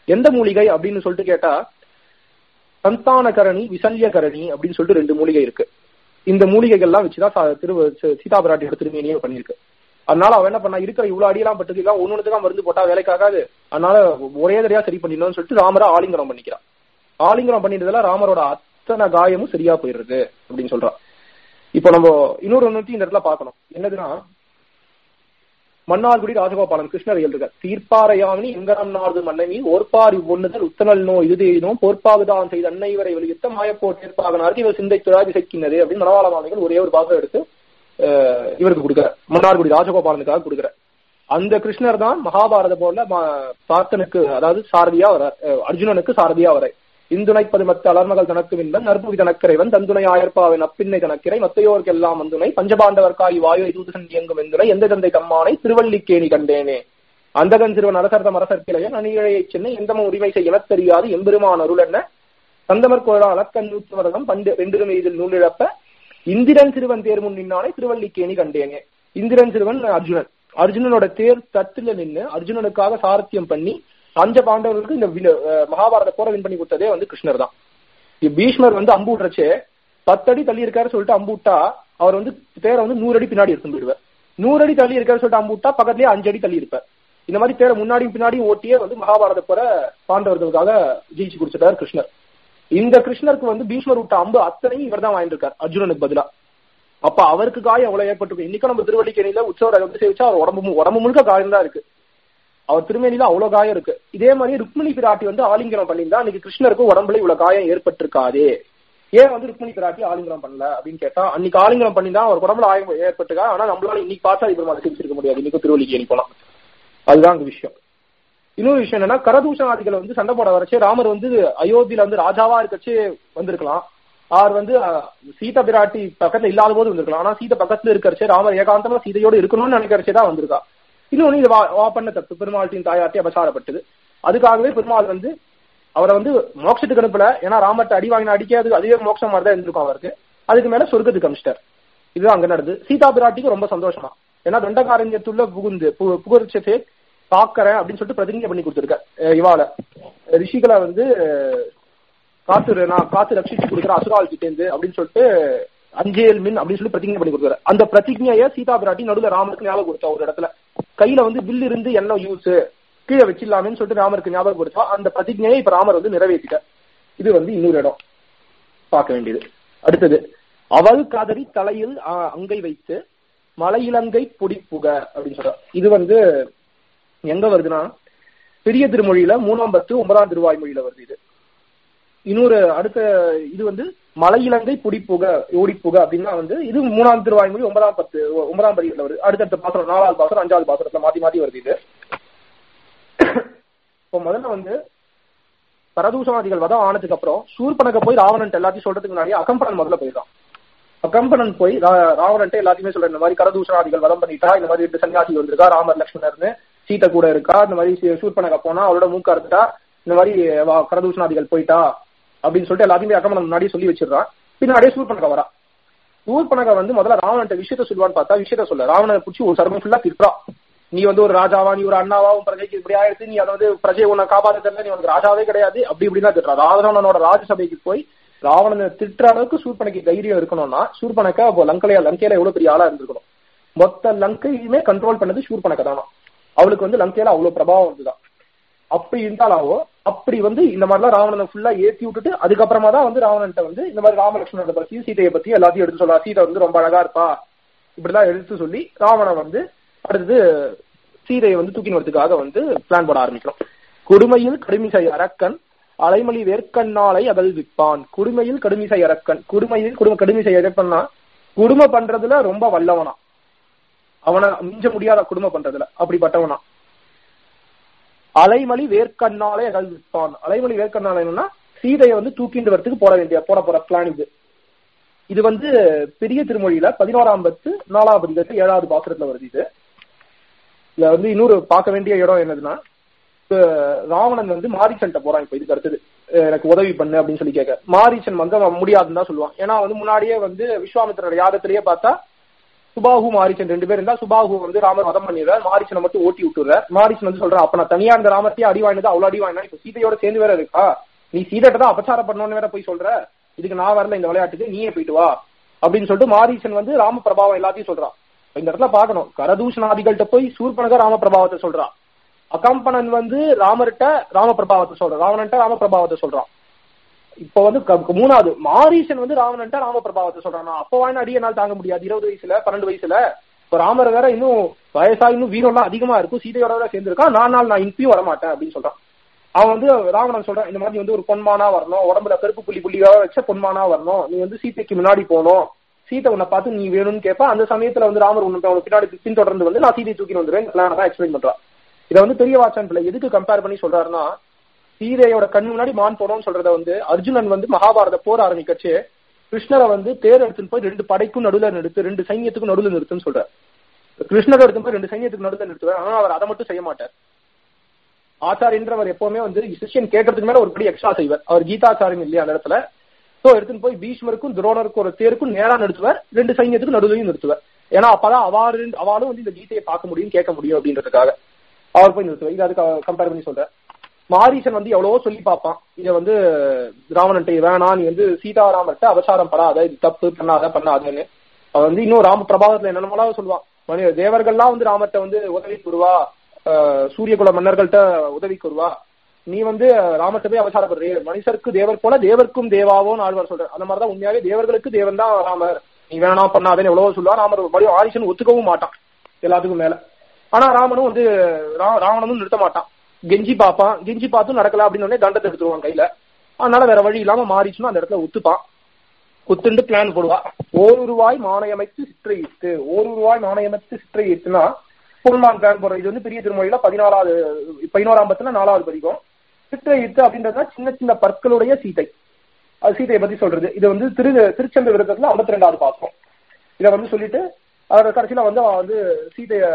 எந்த மூலிகை அப்படின்னு சொல்லிட்டு கேட்டா சந்தானகரணி விசல்யகரணி அப்படின்னு சொல்லிட்டு ரெண்டு மூலிகை இருக்கு. இந்த மூலிகைகள்லாம் வச்சுதான் திரு சீதா பிராட்டியோட திருமேனியே பண்ணிருக்கு அதனால அவன் என்ன பண்ணா இருக்கிற இவ்வளவு அடியெல்லாம் பட்டது எல்லாம் ஒன்னொன்னு மருந்து போட்டா வேலைக்காகாது அதனால ஒரே தடையா சரி பண்ணிடணும்னு சொல்லிட்டு ராமரை ஆலிங்கனம் பண்ணிக்கிறான். ஆலிங்கனம் பண்ணிட்டதுல ராமரோட அத்தனை காயமும் சரியா போயிடுறது அப்படின்னு சொல்றான். இப்போ நம்ம இன்னொரு ஒன்று இந்த இடத்துல பார்க்கணும். என்னதுன்னா மன்னார்குடி ராஜகோபாலன் கிருஷ்ணர் எழுதுக தீர்ப்பாரையாமணி எங்கரம் நாடு மன்னனி ஓர்பாரி ஒண்ணுதல் உத்தனல் நோ இதுதேனும் போர்ப்பாகுதான் செய்த அன்னை வரை வெளியிட்ட மாயப்போர் ஏற்பாகனாருக்கு இவர் சிந்தை துழாதி சைக்கினது அப்படின்னு மணவாள மாமிகள் ஒரே ஒரு பாகம் எடுத்து இவருக்கு கொடுக்குற மன்னார்குடி ராஜகோபாலனுக்காக கொடுக்குற அந்த கிருஷ்ணர் தான் மகாபாரத போல ம- பார்த்தனுக்கு அதாவது சாரதியா வர அர்ஜுனனுக்கு சாரதியா வர இந்துணைப்பது மத்த அலர்மகள் தனக்கு இன்பன் நற்புவி தனக்கிறைவன் தந்துணை ஆயர்ப்பாவின் அப்பின்னை தனக்கிறை மத்தையோருக்கு எல்லாம் வந்துணை வாயு தூதசன் இயங்கும் எந்துணை எந்த தந்தை கம்மானை திருவள்ளிக்கேணி கண்டேனே. அந்தகன் சிறுவன் அரசர்தம் அரசர் கிளையன் அணிழையை சென்னை எந்தமும் உரிமை செய்ய தெரியாது எம்பெருமான் அருள் என்ன தந்தமர் கோழா அலக்கன் நூற்றுவரதம் பண்டு வெண்டிரும் இதில் நூலிழப்ப இந்திரன் சிறுவன் தேர் முன் நின்னானே திருவள்ளிக்கேணி கண்டேனே. இந்திரன் சிறுவன் அர்ஜுனன். அர்ஜுனனோட தேர் தட்டுல நின்னு அர்ஜுனனுக்காக சாரத்தியம் பண்ணி பஞ்ச பாண்டவர்களுக்கு இந்த மகாபாரத போரை வின் பண்ணி கொடுத்ததே வந்து கிருஷ்ணர் தான். பீஷ்மர் வந்து அம்பு விடுறச்சு பத்தடி தள்ளி இருக்காரு சொல்லிட்டு அம்பு விட்டா அவர் வந்து தேரை வந்து நூறு அடி பின்னாடி எடுத்து போயிடுவார். நூறு அடி தள்ளி இருக்காரு சொல்லிட்டு அம்பு விட்டா பக்கத்துலயே அஞ்சு அடி தள்ளி இருப்பார். இந்த மாதிரி தேரை முன்னாடி பின்னாடி ஓட்டியே வந்து மகாபாரத போற பாண்டவர்களுக்காக ஜெயிச்சு கொடுத்துட்டார் கிருஷ்ணர். இந்த கிருஷ்ணருக்கு வந்து பீஷ்மர் விட்ட அம்பு அத்தனையும் இவர் தான் வாங்கிட்டு அர்ஜுனனுக்கு பதிலா. அப்ப அவருக்கு காயம் எவ்வளவு ஏற்பட்டிருக்கும்? இன்னைக்கும் நம்ம திருவள்ளிக்கணியில உற்சவரை வந்து சேவிச்சா அவர் உடம்பு உடம்பு முழுக்க காயம் தான் இருக்கு. அவர் திருமேனில அவ்வளவு காயம் இருக்கு. இதே மாதிரி ருக்மிணி பிராட்டி வந்து ஆலிங்கனம் பண்ணியிருந்தா அன்னைக்கு கிருஷ்ணருக்கு உடம்புல இவ்வளவு காயம் ஏற்பட்டிருக்காதே. ஏன் வந்து ருக்மிணி பிராட்டி ஆலிங்கனம் பண்ணல அப்படின்னு கேட்டா அன்னைக்கு ஆலிங்கனம் பண்ணிருந்தா அவர் உடம்புல ஆயம் ஏற்பட்டுக்கா ஆனா நம்மளால இன்னைக்கு பார்த்தா இவர் மாதிரி சேவிச்சிருக்க முடியாது. இன்னைக்கு திருவள்ளிக்கேணி போலாம். அதுதான் அங்க விஷயம். இன்னொரு விஷயம் என்னன்னா கரதூஷணாதிகளை வந்து சண்டை போட வரச்சே ராமர் வந்து அயோத்தியில வந்து ராஜாவா இருக்கச்சே வந்திருக்கலாம். அவர் வந்து சீத சீதா பிராட்டி பக்கத்துல இல்லாத போது வந்திருக்கலாம். ஆனா சீதை பக்கத்துல இருக்கறச்சே ராமர் ஏகாந்தமா சீதையோட இருக்கணும்னு நினைக்கிறச்சே தான் வந்திருக்கா. இன்னொன்னு இது வா- வா பண்ண தப்பு. பெருமாள்ட்டின் தாயாட்டி அபசாரப்பட்டது. அதுக்காகவே பெருமாள் வந்து அவரை வந்து மோட்சத்துக்கு அனுப்பல. ஏன்னா ராமர்ட்ட அடி வாங்கின அடிக்காது. அதுவே மோட்சம் மாதிரி தான் இருந்திருக்கும் அவருக்கு. அதுக்கு மேல சொர்க்கத்துக்கு அமிச்சிட்டார். இதுதான் அங்க நடந்து சீதா பிராட்டிக்கு ரொம்ப சந்தோஷமா. ஏன்னா தண்டகாரண்யத்துள்ள புகுந்து பு- புகழ்ச்சே காக்கறேன் அப்படின்னு சொல்லிட்டு பிரதிஜை பண்ணி கொடுத்துருக்க இவால ரிஷிகளை வந்து காத்து நான் காத்து ரட்சிச்சு கொடுக்குறேன் அசுரால் கிட்டேந்து அப்படின்னு சொல்லிட்டு அஞ்சேல் மின் அப்படின்னு சொல்லி பிரதிஜை பண்ணி கொடுக்குறாரு. அந்த பிரதிஜையை சீதா பிராட்டி நடுவில் ராமருக்கு ஞாபகம் கொடுத்தா ஒரு இடத்துல. கையில வந்து வில் இருந்து என்ன யூஸ் கீழே வச்சிடலாமேன்னு சொல்லிட்டு ராமருக்கு ஞாபகம் கொடுத்தா அந்த பிரதிஜையை இப்ப ராமர் வந்து நிறைவேற்றிட்டார். இது வந்து இன்னொரு இடம். பார்க்க வேண்டியது. அடுத்தது அவள் காதலி தலையில் அங்கை வைத்து மலையிலங்கை பொடிப்புக அப்படின்னு சொல்ற இது வந்து எங்க வருதுன்னா பெரிய திருமொழியில மூணாம் பத்து ஒன்பதாம் திருவாய் மொழியில வருது இது. இன்னொரு அடுத்த இது வந்து மலையிலங்கை புடிப்புக ஓடிப்புக அப்படின்னா வந்து இது மூணாம் திருவாய்மொழி ஒன்பதாம் பத்து ஒன்பதாம் பதிவுல வருது. அடுத்தடுத்த பாசனம் நாலாவது பாசனம் அஞ்சாவது பாசனத்துல மாத்தி மாத்தி வருது இது. இப்போ முதல்ல வந்து பரதூஷணாதிகள் வதம் ஆனதுக்கு அப்புறம் சூர்பனக போய் ராவணன் எல்லாத்தையும் சொல்றதுக்கு முன்னாடி அகம்பனன் முதல்ல போயிடலாம் அகம்பனன் போய் ரா- எல்லாத்தையுமே சொல்ற இந்த மாதிரி கரதூஷணாதிகள் வதம் பண்ணிட்டா இந்த மாதிரி ரெண்டு சன்னியாசி வந்திருக்கா ராமர் லட்சுமணர்னு சீத்தை கூட இருக்கா இந்த மாதிரி சூர்பனக போனா அவளோட மூக்கா இருந்துட்டா இந்த மாதிரி வா- கரதூஷணாதிகள் போயிட்டா அப்படின்னு சொல்லிட்டு எல்லாத்தையுமே அக்கமணம் முன்னாடி சொல்லி வச்சிடுறான் பின்னாடியே ஷூட் வரா. ஷூட் வந்து முதல்ல ராவணன் விஷயத்த சொல்லுவான்னு பார்த்தா விஷயத்த சொல்ல. ராவணனை பிடிச்சி ஒரு சர்மம் ஃபுல்லா திட்டுறா. நீ வந்து ஒரு ராஜாவா நீ ஒரு அண்ணாவா உன் பிரஜைக்கு இப்படி ஆயிடுச்சு நீ அதை வந்து பிரஜையை உன்னை காப்பாத்த நீ உனக்கு ராஜாவே கிடையாது அப்படி இப்படின்னா திட்டுறான் ராவணனோட ராஜசபைக்கு போய் ராவணனை திட்டுற அளவுக்கு சூர்பனைக்கு தைரியம் இருக்கணும்னா சூர்பனக்கா அப்போ லங்கையா லங்கையில எவ்வளவு பெரிய ஆளா இருந்திருக்கணும். மொத்த லங்கையுமே கண்ட்ரோல் பண்ணது சூர்பனக்க தானா. அவளுக்கு வந்து லங்கையில அவ்வளவு பிரபாவம் இருந்துதான் அப்படி இருந்தாலாவோ அப்படி வந்து இந்த மாதிரிலாம் ராவணனை ஃபுல்லா ஏத்தி விட்டுட்டு அதுக்கப்புறமா தான் வந்து ராவணன்ட்ட வந்து இந்த மாதிரி ராமலட்சுமணோட பத்தி சீதையை பத்தி எல்லாத்தையும் எடுத்து சொல்லலாம் சீதை வந்து ரொம்ப அழகா இருப்பா இப்படிதான் எடுத்து சொல்லி ராவணன் வந்து அடுத்தது சீதையை வந்து தூக்கின்னு வரதுக்காக வந்து பிளான் போட ஆரம்பிக்கிறோம் கொடுமையில் கடுமிசை அரக்கன் அலைமொழி வேர்க்கண்ணாலை அகல் விற்பான் குடுமையில் கடுமிசை அரக்கன் குடுமையில் குடும்ப கடுமிசை அரக்கன்னா குடும்ப பண்றதுல ரொம்ப வல்லவனா. அவனை மிஞ்ச முடியாத குடும்ப பண்றதுல அப்படிப்பட்டவனா. அலைமலி வேர்க்கண்ணாலே அகல் அலைமலி அலைமொழி என்னன்னா சீதையை வந்து தூக்கிண்டு வரதுக்கு போட வேண்டிய போட போற பிளான் இது. இது வந்து பெரிய திருமொழியில பதினோராம் பத்து நாலாம் பதிகத்து ஏழாவது பாசுரத்துல வருது இது. இதுல வந்து இன்னொரு பார்க்க வேண்டிய இடம் என்னதுன்னா ராவணன் வந்து மாரிச்சன்ட்ட போறான் இப்ப இதுக்கு அடுத்தது. எனக்கு உதவி பண்ணு அப்படின்னு சொல்லி கேட்க. மாரிச்சன் வந்து அவன் முடியாதுன்னு தான் சொல்லுவான். ஏன்னா வந்து முன்னாடியே வந்து விஸ்வாமித்திரோட யாதத்திலேயே பார்த்தா சுபாகு மாரிச்சன் ரெண்டு பேர் இருந்தா சுபாகு வந்து ராமர் வதம் பண்ணிடுறாரு. மாரிச்சனை மட்டும் ஓட்டி விட்டுறாரு மாரிச்சன் வந்து சொல்றான் அப்ப நான் தனியா இந்த ராமத்தையே அடி வாங்கினது அவ்வளவு அடி வாங்கினா இப்ப சீதையோட சேர்ந்து வேற இருக்கா? நீ சீதைட்ட தான் அபச்சாரம் பண்ணணும்னு வேற போய் சொல்ற. இதுக்கு நான் வரல இந்த விளையாட்டுக்கு நீயே போயிட்டு வா. அப்படின்னு சொல்லிட்டு மாரீசன் வந்து ராம பிரபாவம் எல்லாத்தையும் சொல்றான். இந்த இடத்துல பாக்கணும் கரதூஷணாதிகள்கிட்ட போய் சூர்பனக ராம பிரபாவத்தை சொல்றான். அகம்பனன் வந்து ராமர்கிட்ட ராம பிரபாவத்தை சொல்றான். ராவணன்ட்ட ராம பிரபாவத்தை சொல்றான். இப்ப வந்து க- மூணாவது மாரீசன் வந்து ராவணன்ட்டா ராம பிரபாவத்தை சொல்றான். அப்ப வாங்கின அடி என்னால் தாங்க முடியாது. இருபது வயசுல பன்னெண்டு வயசுல. இப்ப ராமர் வேற இன்னும் வயசா இன்னும் வீரம்லாம் அதிகமா இருக்கும். சீதையோட வேற சேர்ந்திருக்கான். நான் நாள் நான் இப்பயும் வர மாட்டேன் அப்படின்னு சொல்றான். அவன் வந்து ராவணன் சொல்றான் இந்த மாதிரி வந்து ஒரு பொன்மானா வரணும். உடம்புல கருப்பு புள்ளி புள்ளியாக வச்ச பொன்மானா வரணும். நீ வந்து சீதைக்கு முன்னாடி போகணும். சீதை உன்னை பார்த்து நீ வேணும்னு கேட்பா அந்த சமயத்துல வந்து ராமர் உன்னை அவனுக்கு பின்னாடி பின்தொடர்ந்து வந்து நான் சீதையை தூக்கி வந்துருவேன். பிளான் தான் எக்ஸ்பிளைன் பண்றான் இதை வந்து பெரிய வாட்சான் பிள்ளை எதுக்கு கம்பேர் பண்ணி சொல்றாருன்னா சீதையோட கண் முன்னாடி மான் போனோம்னு சொல்றத வந்து அர்ஜுனன் வந்து மகாபாரத போர் ஆரம்பிக்கச்சு கிருஷ்ணரை வந்து தேர் எடுத்துன்னு போய் ரெண்டு படைக்கும் நடுவில் நிறுத்து ரெண்டு சைன்யத்துக்கும் நடுவில் நிறுத்துன்னு சொல்றாரு. கிருஷ்ணரை எடுத்துன்னு போய் ரெண்டு சைன்யத்துக்கு நடுவில் நிறுத்துவார். ஆனா அவர் அதை மட்டும் செய்ய மாட்டார். ஆச்சாரியன்றவர் எப்பவுமே வந்து சிஷ்யன் கேட்கறதுக்கு மேல ஒரு படி எக்ஸ்ட்ரா செய்வார். அவர் கீதாச்சாரியம் இல்லையா அந்த இடத்துல. சோ எடுத்துன்னு போய் பீஷ்மருக்கும் துரோணருக்கும் ஒரு தேருக்கும் நேரா நிறுத்துவார். ரெண்டு சைன்யத்துக்கு நடுவிலையும் நிறுத்துவார். ஏன்னா அப்பதான் அவாறு அவாலும் வந்து இந்த கீதையை பார்க்க முடியும் கேட்க முடியும் அப்படின்றதுக்காக. அவர் போய் நிறுத்துவார். இது அதுக்கு கம்பேர் பண்ணி சொல்றேன். மாரீசன் வந்து எவ்வளவோ சொல்லி பார்ப்பான். இதை வந்து ராவணன்ட்ட வேணாம் நீ வந்து சீதாராமர்கிட்ட அவசாரம் படாத. இது தப்பு பண்ணாத பண்ணாதன்னு. அவன் வந்து இன்னும் ராம பிரபாகத்துல என்னென்னமோ சொல்லுவான். மனித தேவர்கள்லாம் வந்து ராமர்கிட்ட வந்து உதவி கூறுவா. சூரியகுல மன்னர்கள்ட்ட உதவி கூறுவா. நீ வந்து ராமர்கிட்ட போய் அவசாரப்படுறே மனுஷருக்கு தேவர் போல தேவர்க்கும் தேவாவோன்னு ஆழ்வார் சொல்ற அந்த மாதிரிதான் உண்மையாவே தேவர்களுக்கு தேவன் தான் ராமர். நீ வேணாம் பண்ணாதேன்னு எவ்வளவோ சொல்லுவா. ராமர் மறுபடியும் ஆரிஷன் ஒத்துக்கவும் மாட்டான். எல்லாத்துக்கும் மேல. ஆனா ராமனும் வந்து ராவணனும் நிறுத்த மாட்டான். கெஞ்சி பார்ப்பான் கெஞ்சி பார்த்தும் நடக்கல அப்படின்னு உடனே தண்டத்தை எடுத்துருவான் கையில. அதனால வேற வழி இல்லாம மாறிச்சுன்னா அந்த இடத்துல ஒத்துப்பான் குத்துண்டு பிளான் போடுவா. ஓர் ரூபாய் மானியமைத்து சிற்றையிட்டு ஓர் ரூபாய் மானியமைத்து சிற்றையிட்டுனா பொன்மான் பிளான் போடுற இது வந்து பெரிய திருமொழியில பதினாலாவது பதினோராம் பத்துல நாலாவது படிக்கும் சிற்றையிட்டு அப்படின்றதுனா சின்ன சின்ன பற்களுடைய சீதை. அது சீதையை பத்தி சொல்றது. இது வந்து திரு திருச்செந்த விருத்தத்துல ஐம்பத்தி ரெண்டாவது பாசம் இதை வந்து சொல்லிட்டு அவர் கடைசியில வந்து அவன் வந்து சீதைய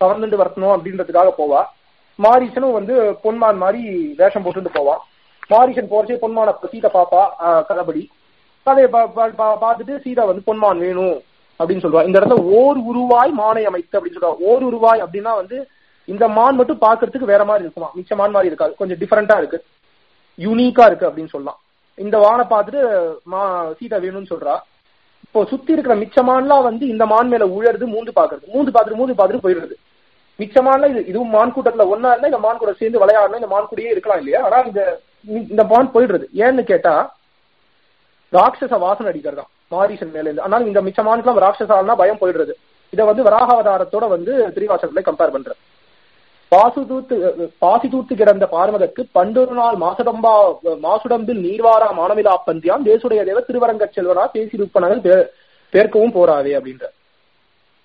கவர்ந்துட்டு வரத்தணும் அப்படின்றதுக்காக போவா. மாரிசனும் வந்து பொன்மான் மாதிரி வேஷம் போட்டுட்டு போவான். மாரிசன் போறச்சே பொன்மான சீதை பாப்பா கதபடி. கதையை பா- பார்த்துட்டு சீதா வந்து பொன்மான் வேணும் அப்படின்னு சொல்லுவா இந்த இடத்துல ஓர் உருவாய் மானை அமைத்து அப்படின்னு சொல்லுவா ஓர் உருவாய் அப்படின்னா வந்து இந்த மான் மட்டும் பாக்குறதுக்கு வேற மாதிரி இருக்குமா மிச்ச மான் மாதிரி இருக்காது. கொஞ்சம் டிஃபரெண்டா இருக்கு. யூனிக்கா இருக்கு அப்படின்னு சொல்லலாம். இந்த வானை பார்த்துட்டு மா சீதா வேணும்னு சொல்றா. இப்போ சுத்தி இருக்கிற மிச்ச மான்லாம் வந்து இந்த மான் மேல உழறது மூந்து பாக்குறது மூந்து பாத்துட்டு மூந்து பாத்துட்டு போயிடுறது. மிச்சமான இது இதுவும் மான் கூட்டத்துல ஒன்னா இருந்தா இந்த மான் கூட சேர்ந்து விளையாடணும் இந்த மான் கூடயே இருக்கலாம் இல்லையா? ஆனா இந்த இந்த மான் போயிடுறது. ஏன்னு கேட்டா ராட்சச வாசனை அடிக்கிறதா மாரிசன் மேல இருந்து. ஆனாலும் இந்த மிச்சமானுக்குலாம் ராட்சசாலனா பயம் போயிடுறது. இதை வந்து வராகாவதாரத்தோட வந்து திரிவாசகத்துல கம்பேர் பண்ற பாசுதூத்து பாசிதூத்து கிடந்த பார்வதற்கு பண்டொரு நாள் மாசடம்பா மாசுடம்பில் நீர்வாரா மானவிலா பந்தியாம் தேசுடைய தேவ திருவரங்க செல்வனா பேசி ரூப்பனகள் பேர்க்கவும் போறாதே அப்படின்ற.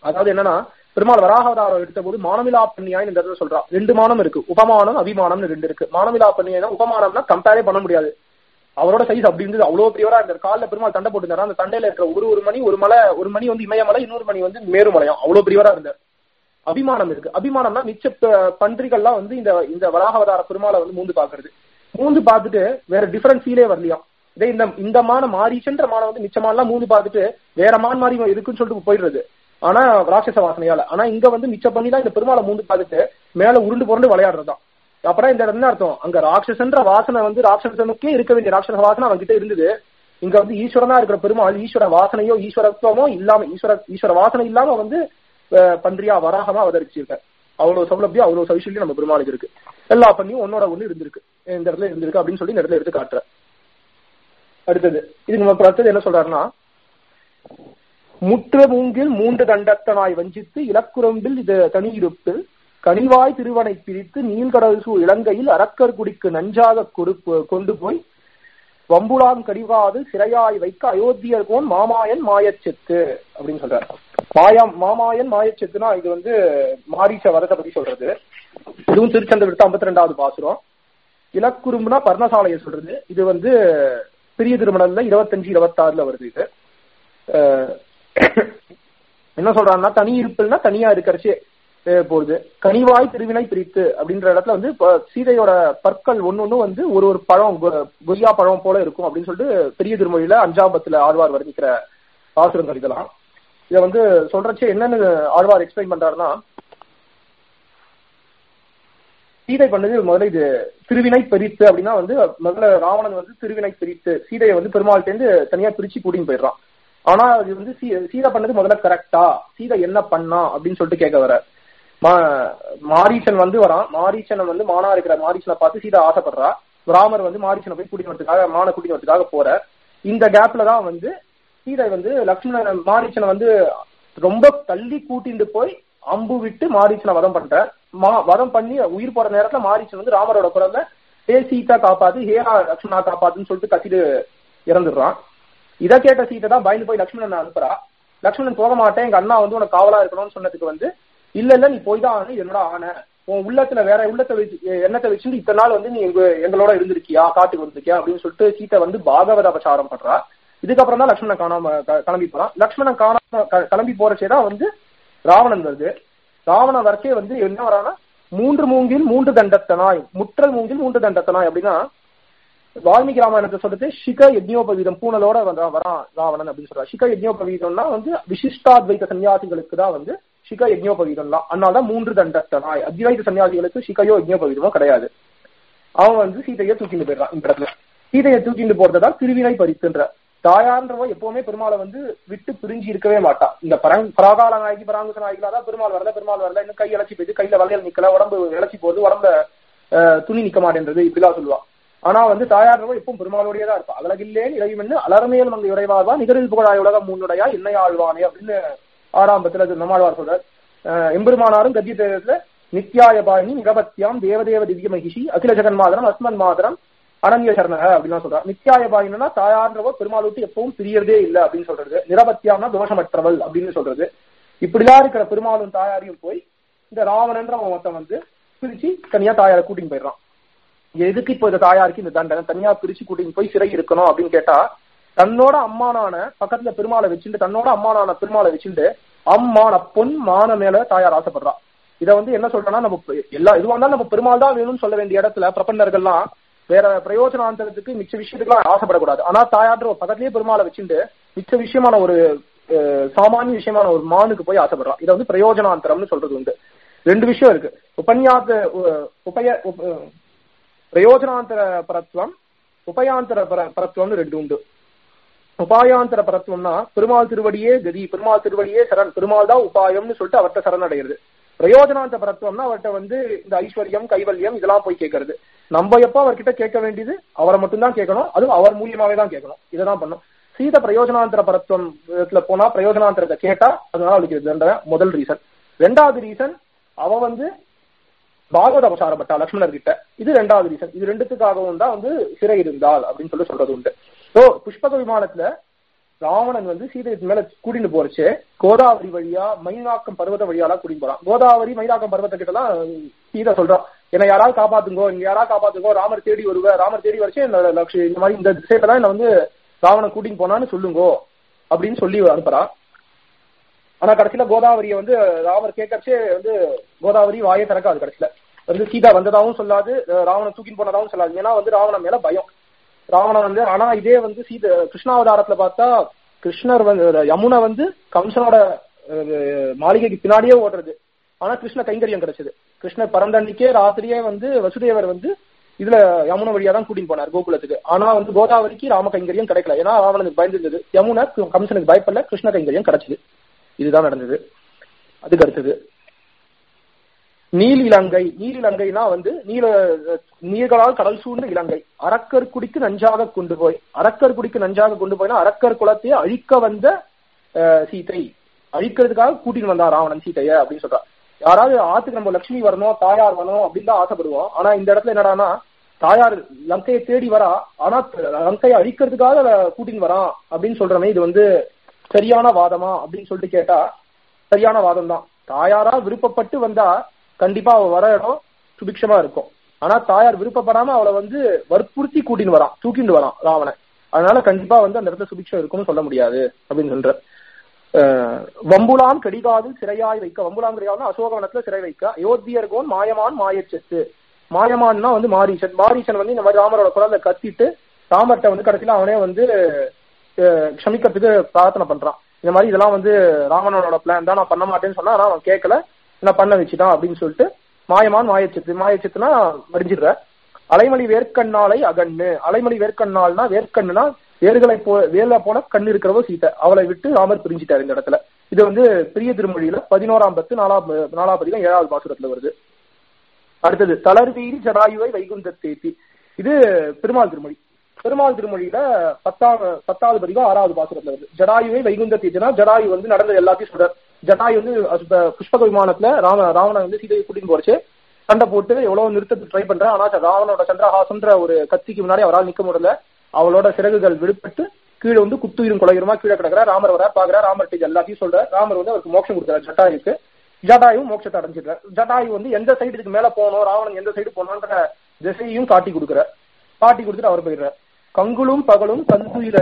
அதாவது என்னன்னா பெருமாள் வராகவதாரம் எடுத்த போது மானமிலா பண்ணியாய் இந்த இடத்துல சொல்றான் ரெண்டு மானம் இருக்கு. உபமானம் அபிமானம்னு ரெண்டு இருக்கு. மானமிலா பண்ணியாய் உபமானம்னா கம்பேரே பண்ண முடியாது. அவரோட சைஸ் அப்படி இருந்தது. அவ்வளவு பெரியவரா இந்த காலில் பெருமாள் தண்டை போட்டுருந்தாரு? அந்த தண்டையில இருக்கிற ஒரு ஒரு மணி ஒரு மலை ஒரு மணி வந்து இமயமலை இன்னொரு மணி வந்து மேருமலையம் அவ்வளவு பெரியவரா இருந்தார். அபிமானம் இருக்கு. அபிமானம்னா மிச்ச பன்றிகள்லாம் வந்து இந்த இந்த வராகவதார பெருமாளை வந்து மூந்து பாக்குறது. மூந்து பார்த்துட்டு வேற டிஃபரன்ஸ் ஃபீலே வரலையாம். இதே இந்த இந்த மான மாரீச்சன்ற மானம் வந்து மிச்சமானலாம் மூந்து பார்த்துட்டு வேற மான் மாதிரி இருக்குன்னு சொல்லிட்டு போயிடுறது. ஆனா ராட்சச வாசனையால. ஆனா இங்க வந்து மிச்ச பண்ணிலாம் இந்த பெருமாளை மூந்து பார்த்துட்டு மேல உருண்டு புரண்டு விளையாடுறதுதான். அப்புறம் இந்த இடத்துல என்ன அர்த்தம். அங்க ராட்சசன்ற வாசனை வந்து ராட்சசனுக்கே இருக்க வேண்டிய ராட்சச வாசனை அவன்கிட்ட இருந்தது. இங்க வந்து ஈஸ்வரனா இருக்கிற பெருமாள் ஈஸ்வர வாசனையோ ஈஸ்வரத்துவமோ இல்லாம ஈஸ்வர ஈஸ்வர வாசனை இல்லாம வந்து அஹ், பன்றியா வராகமா அவதரிச்சிருக்க அவ்வளவு சௌலபியம் அவ்வளவு சவிசல்யம் நம்ம பெருமாளுக்கு இருக்கு. எல்லா பண்ணியும் ஒன்னோட ஒண்ணு இருந்திருக்கு. இந்த இடத்துல இருந்திருக்கு அப்படின்னு சொல்லி இந்த இடத்துல எடுத்து காட்டுற அடுத்தது இதுக்கு நம்ம அடுத்தது என்ன சொல்றாருன்னா முற்ற மூங்கில் மூன்று தண்டத்தனாய் வஞ்சித்து இலக்குரம்பில் இது தனியிருப்பு கனிவாய் திருவனை பிரித்து நீள்கடல் சூழ் இலங்கையில் அரக்கர் குடிக்கு நஞ்சாக கொடுப்பு கொண்டு போய் வம்புலான் கடிவாது சிறையாய் வைக்க அயோத்தியர் கோன் மாமாயன் மாயச்செத்து அப்படின்னு சொல்றாரு. மாயம் மாமாயன் மாயச்செத்துனா இது வந்து மாரீச வரத பத்தி சொல்றது. இதுவும் திருச்சந்த விடுத்து ஐம்பத்தி ரெண்டாவது பாசுரம். இலக்குறும்புனா பர்ணசாலையை சொல்றது. இது வந்து பெரிய திருமணம்ல இருபத்தஞ்சு இருபத்தாறுல வருது இது. என்ன சொல்றாங்கன்னா தனி இருப்பில்னா தனியா இருக்கிறச்சே போகுது. கனிவாய் திருவினை பிரித்து அப்படின்ற இடத்துல வந்து சீதையோட பற்கள் ஒன்னொன்னு வந்து ஒரு ஒரு பழம் கொய்யா பழம் போல இருக்கும் அப்படின்னு சொல்லிட்டு பெரிய திருமொழியில அஞ்சாபத்துல ஆழ்வார் வர்ணிக்கிற பாசுரங்கள் இதெல்லாம். இத வந்து சொல்றச்சு என்னன்னு ஆழ்வார் எக்ஸ்பிளைன் பண்றாருன்னா சீதை பண்ணது முதல்ல இது திருவினை பிரித்து அப்படின்னா வந்து முதல்ல ராவணன் வந்து திருவினை பிரித்து சீதையை வந்து பெருமாள்கிட்ட தனியா பிரிச்சு கூட்டின்னு போயிடுறான். ஆனா அது வந்து சீ- சீதை பண்ணது முதல்ல கரெக்டா சீதை என்ன பண்ணா? அப்படின்னு சொல்லிட்டு கேட்க வர. மாரீசன் வந்து வரான். மாரீசனை வந்து மானா இருக்கிற மாரீசனை பார்த்து சீதா ஆசைப்படுறா. ராமர் வந்து மாரீசனை போய் கூட்டிட்டு வரதுக்காக மான கூட்டிட்டு வரதுக்காக போற. இந்த கேப்ல தான் வந்து சீதை வந்து லக்ஷ்மணன் மாரீசனை வந்து ரொம்ப தள்ளி கூட்டிட்டு போய் அம்பு விட்டு மாரீசனை வதம் பண்ற. மா வதம் பண்ணி உயிர் போற நேரத்துல மாரீசன் வந்து ராமரோட குழந்தை ஹே சீதா காப்பாத்து. ஹே லக்ஷ்மணா காப்பாத்துன்னு சொல்லிட்டு கத்திட்டு இறந்துடுறான். இதை கேட்ட சீட்டை தான் பயந்து போய் லக்ஷ்மணன் அனுப்புறா. லக்ஷ்மணன் போக மாட்டேன் எங்க அண்ணா வந்து உனக்கு காவலா இருக்கணும்னு சொன்னதுக்கு வந்து இல்ல இல்ல நீ போய் தான் ஆகணும். என்னோட ஆன? உன் உள்ளத்துல வேற உள்ளத்தை வச்சு எண்ணத்தை வச்சுட்டு இத்தனை நாள் வந்து நீ எங்க எங்களோட இருந்திருக்கியா? காட்டுக்கு வந்திருக்கியா? அப்படின்னு சொல்லிட்டு சீத்தை வந்து பாகவத பிரச்சாரம் பண்றா. இதுக்கப்புறம் தான் லக்ஷ்மணன் காணாம க- கிளம்பி போறான். லக்ஷ்மணன் காணாம க- கிளம்பி போறச்சே தான் வந்து ராவணன் வருது. ராவணன் வரைக்கே வந்து என்ன வரானா மூன்று மூங்கில் மூன்று தண்டத்தனாய் முற்றல் மூங்கில் மூன்று தண்டத்தனாய் அப்படின்னா வால்மீகி ராமாயணத்தை சொல்றது சிக யஜ்ஞோபவீதம் பூனலோட வரான் ராவணன் அப்படின்னு சொல்றாரு. சிக யஜ்ஞோபவீதம்னா வந்து விசிஷ்டாத்வைத சன்னியாசிகளுக்கு தான் வந்து சிக யஜ்ஞோபவீதம் தான். அதனாலதான் மூன்று தண்டத்தனாய் அத்வைத சன்னியாசிகளுக்கு சிகையோ யஜ்ஞோபவீதமோ கிடையாது. அவன் வந்து சீதையை தூக்கிட்டு போயிடுறான் இந்த இடத்துல. சீதையை தூக்கிட்டு போறதுதான் திருவினை பறித்துன்ற தாயான்றவ எப்பவுமே பெருமாளை வந்து விட்டு பிரிஞ்சு இருக்கவே மாட்டா. இந்த பரங் பராகால நாயகி பராங்குச நாயகில தான் பெருமாள் வரல பெருமாள் வரல இன்னும் கை இழைச்சி போயிட்டு கையில வளையல் நிக்கல உடம்பு இழைச்சி போகுது உடம்புல துணி நிக்க மாட்டேன்றது இப்படிலாம் சொல்லுவான் ஆனா வந்து தாயார்ன்றவ எப்பவும் பெருமாளோடயே தான் இருப்பா. அழகில்லேன் இறைவன் அலர்மையல் மங்க உறைவாழ்வா நிகரில் புகழாய் உலகம் முன்னுடையா இன்னை ஆழ்வானே அப்படின்னு ஆறாம்பத்துல அது நம்மாழ்வார் சொல்றார். எம்பெருமானாரும் கத்திய தேவத்துல நித்யாய பாணி நிகபத்தியாம் தேவதேவ திவ்ய மகிஷி அகில ஜெகன் மாதரம் அஸ்மன் மாதரம் அனன்ய சரணக அப்படின்னு சொல்றா நித்யாய பாயினா தாயார்ன்றவோ பெருமாள் விட்டு எப்பவும் பிரியறதே இல்ல அப்படின்னு சொல்றது. நிரபத்தியாம்னா தோஷமற்றவள் அப்படின்னு சொல்றது. இப்படிதான் இருக்கிற பெருமாளும் தாயாரையும் போய் இந்த ராவணன்ற ஒருத்தன் வந்து பிரிச்சு தனியா தாயாரை கூட்டின்னு போயிடுறான். எதுக்கு இப்போ இந்த தாயாருக்கு இந்த தண்டனை? தனியா பிரிச்சு கூட்டின்னு போய் சிறை இருக்கணும் அப்படின்னு கேட்டா தன்னோட அம்மானான பக்கத்துல பெருமாளை வச்சுட்டு தன்னோட அம்மானான பெருமாளை வச்சுட்டு அம்மான பொன் மான மேல தாயார் ஆசைப்படுறா. இத வந்து என்ன சொல்றேன்னா நம்ம எல்லா இதுவா இருந்தாலும் நம்ம பெருமாள் தான் வேணும்னு சொல்ல வேண்டிய இடத்துல பிரபன்னர்கள்லாம் வேற பிரயோஜனாந்தரத்துக்கு மிச்ச விஷயத்துக்குலாம் ஆசைப்படக்கூடாது. ஆனா தாயாற்ற பக்கத்துலயே பெருமாளை வச்சுட்டு மிச்ச விஷயமான ஒரு சாமானிய விஷயமான ஒரு மானுக்கு போய் ஆசைப்படுறான் இதை வந்து பிரயோஜனாந்தரம்னு சொல்றது உண்டு. ரெண்டு விஷயம் இருக்கு. உபன்யாச உபய பிரயோஜனாந்தர பரத்துவம் உபயாந்தர பர- பரத்துவம்னு ரெண்டு உண்டு. உபாயாந்தர பரத்துவம்னா பெருமாள் திருவடியே கதி பெருமாள் திருவடியே சரண் பெருமாள் தான் உபாயம்னு சொல்லிட்டு அவர்கிட்ட சரணடைகிறது பிரயோஜனாந்த பரத்துவம்னா அவர்கிட்ட வந்து இந்த ஐஸ்வர்யம் கைவல்யம் இதெல்லாம் போய் கேட்கறது. நம்ம எப்போ அவர்கிட்ட கேட்க வேண்டியது அவரை மட்டும்தான் கேட்கணும் அதுவும் அவர் மூலியமாவே தான் கேட்கணும். இதைதான் பண்ணும் சீத பிரயோஜனாந்தர பரத்துவம் விதத்துல போனா பிரயோஜனாந்தரத்தை கேட்டா அதனால அவளுக்கு தண்டனை. முதல் ரீசன் ரெண்டாவது ரீசன் அவ வந்து பாகவத அவசாரப்பட்டா லக்ஷ்மணர் கிட்ட இது ரெண்டாவது ரீசன் இது ரெண்டுத்துக்காகவும் தான் வந்து சிறை இருந்தால் அப்படின்னு சொல்லி சொல்றது உண்டு. ஸோ புஷ்பக விமானத்துல ராவணன் வந்து சீதை மேல கூட்டிட்டு போறச்சு. கோதாவரி வழியா மயிலாக்கம் பர்வத வழியாலாம் கூட்டிட்டு போறான். கோதாவரி மயிலாக்கம் பர்வத்த கிட்டலாம் சீதை சொல்றான் என்னை யாராவது காப்பாத்துங்கோ இங்க யாராவது காப்பாத்துங்கோ ராமர் தேடி வருவ ராமர் தேடி வரைச்சு இந்த லக்ஷ்மி இந்த மாதிரி இந்த திசையில தான் என்ன வந்து ராவணன் கூட்டிட்டு போனான்னு சொல்லுங்கோ அப்படின்னு சொல்லி அனுப்புறான் ஆனா கடைசியில கோதாவரியை வந்து ராமர் கேட்கறச்சே வந்து கோதாவரி வாயை திறக்காது கடைசியில. வந்து சீதா வந்ததாகவும் சொல்லாது ராவணன் தூக்கின்னு போனதாகவும் சொல்லாது. ஏன்னா வந்து ராவணன் மேல பயம். ராவணன் வந்து ஆனா இதே வந்து சீத கிருஷ்ணாவதாரத்துல பார்த்தா கிருஷ்ணர் வந்து யமுனை வந்து கம்சனோட மாளிகைக்கு பின்னாடியே ஓடுறது. ஆனா கிருஷ்ண கைங்கரியம் கிடைச்சது. கிருஷ்ணர் பிறந்தன்னைக்கே ராத்திரியே வந்து வசுதேவர் வந்து இதுல யமுனை வழியா தான் கூட்டின்னு போனார் கோகுலத்துக்கு. ஆனா வந்து கோதாவரிக்கு ராம கைங்கரியம் கிடைக்கல. ஏன்னா ராவணனுக்கு பயந்துருந்தது. யமுனை கம்சனுக்கு பயப்படல கிருஷ்ண கைங்கரியம் கிடைச்சது. இதுதான் நடந்தது. அதுக்கு அடுத்தது. நீல் இலங்கை நீல் இலங்கைனா வந்து நீல நீர்களால் கடல் சூழ்ந்த இலங்கை. அரக்கர் குடிக்கு நஞ்சாக கொண்டு போய் அரக்கர் குடிக்கு நஞ்சாக கொண்டு போய்னா அரக்கர் குலத்தையே அழிக்க வந்த சீதை. அழிக்கிறதுக்காக கூட்டிட்டு வந்தா ராவணன் சீதைய அப்படின்னு சொல்றா யாராவது ஆத்துக்கு நம்ம லட்சுமி வரணும் தாயார் வரணும் அப்படின்னு தான் ஆசைப்படுவோம். ஆனா இந்த இடத்துல என்னடான்னா தாயார் லங்கையை தேடி வரா ஆனா லங்கையை அழிக்கிறதுக்காக கூட்டின்னு வரான் அப்படின்னு சொல்றமே இது வந்து சரியான வாதமா அப்படின்னு சொல்லிட்டு கேட்டா சரியான வாதம் தான் தாயாரா விருப்பப்பட்டு வந்தா கண்டிப்பா அவ வர இடம் சுபிக்ஷமா இருக்கும். ஆனா தாயார் விருப்பப்படாம அவளை வந்து வற்புறுத்தி கூட்டின்னு வரான் தூக்கிட்டு வரான் ராவணன். அதனால கண்டிப்பா வந்து அந்த இடத்துல சுபிக்ஷம் இருக்கும்னு சொல்ல முடியாது அப்படின்னு சொல்ற. வம்புலாம் வம்புலான் கடிகாதில் சிறையாய் வைக்க. வம்புலாம் கிடையாது அசோகவனத்துல சிறை வைக்க. அயோத்தியர்கோன் மாயமான் மாயச்செத்து. மாயமான்னா வந்து மாரீசன். மாரீசன் வந்து இந்த மாதிரி ராமரோட குரலை கத்திட்டு ராமர்ட்ட வந்து கடைசியில அவனே வந்து க்ஷமிக்கிறதுக்கு பிரார்த்தனை பண்றான். இந்த மாதிரி இதெல்லாம் வந்து ராமனோட பிளான் தான். நான் பண்ண மாட்டேன்னு சொன்னா அவன் கேட்கல. நான் பண்ண வச்சுட்டான் அப்படின்னு சொல்லிட்டு மாயமான் மாயச்சத்து மாயச்சத்துனா வடிஞ்சிடுற. அலைமணி வேர்க்கண்ணாலை அகண்ணு. அலைமணி வேர்க்கண்ணால்னா வேர்க்கண்ணுனா வேர்களை போ வேர்ல போன கண்ணு இருக்கிறவோ சீத்தை. அவளை விட்டு ராமர் பிரிஞ்சிட்டாரு இந்த இடத்துல. இது வந்து பெரிய திருமொழியில பதினோராம் பத்து நாலாம் நாலாபதிகம் ஏழாவது பாசுரத்துல வருது. அடுத்தது தளர்வீரி ஜடாயுவை வைகுந்த தேத்தி. இது பெருமாள் திருமொழி. பெருமாள் திருமொழியில பத்தாம் பத்தாவது பதிகம் ஆறாவது பாசுரத்துல வருது. ஜடாயுவை வைகுந்த தேத்தினா ஜடாயு வந்து நடந்தது எல்லாத்தையும் சொல்றாரு. ஜடாயு வந்து புஷ்பக விமானத்துல ராம ராவணன் வந்து சீதையை கூட்டிட்டு போறச்சு. சண்டை போட்டு எவ்வளவு நிறுத்தத்துக்கு ட்ரை பண்றேன் ஆனா ராவணோட சந்திரஹாசன்ற ஒரு கத்திக்கு முன்னாடி அவரால் நிக்க முடியல. அவளோட சிறகுகள் விடுபட்டு கீழே வந்து குத்துயிரும் குலையுமா கீழே கிடக்குறா. ராமர் வர பாக்குறா ராமர் டீஜ் எல்லாத்தையும் சொல்ற ராமர் வந்து அவருக்கு மோட்சம் கொடுக்குறாரு. ஜட்டாயுக்கு ஜடாயும் மோட்சத்தை அடைஞ்சிடுறார். ஜடாயு வந்து எந்த சைடு இதுக்கு மேல போகணும் ராவணன் எந்த சைடு போகணுன்ற திசையையும் காட்டி கொடுக்குற காட்டி கொடுத்துட்டு அவர் போயிடுறார். கங்குளும் பகலும் கந்துயில்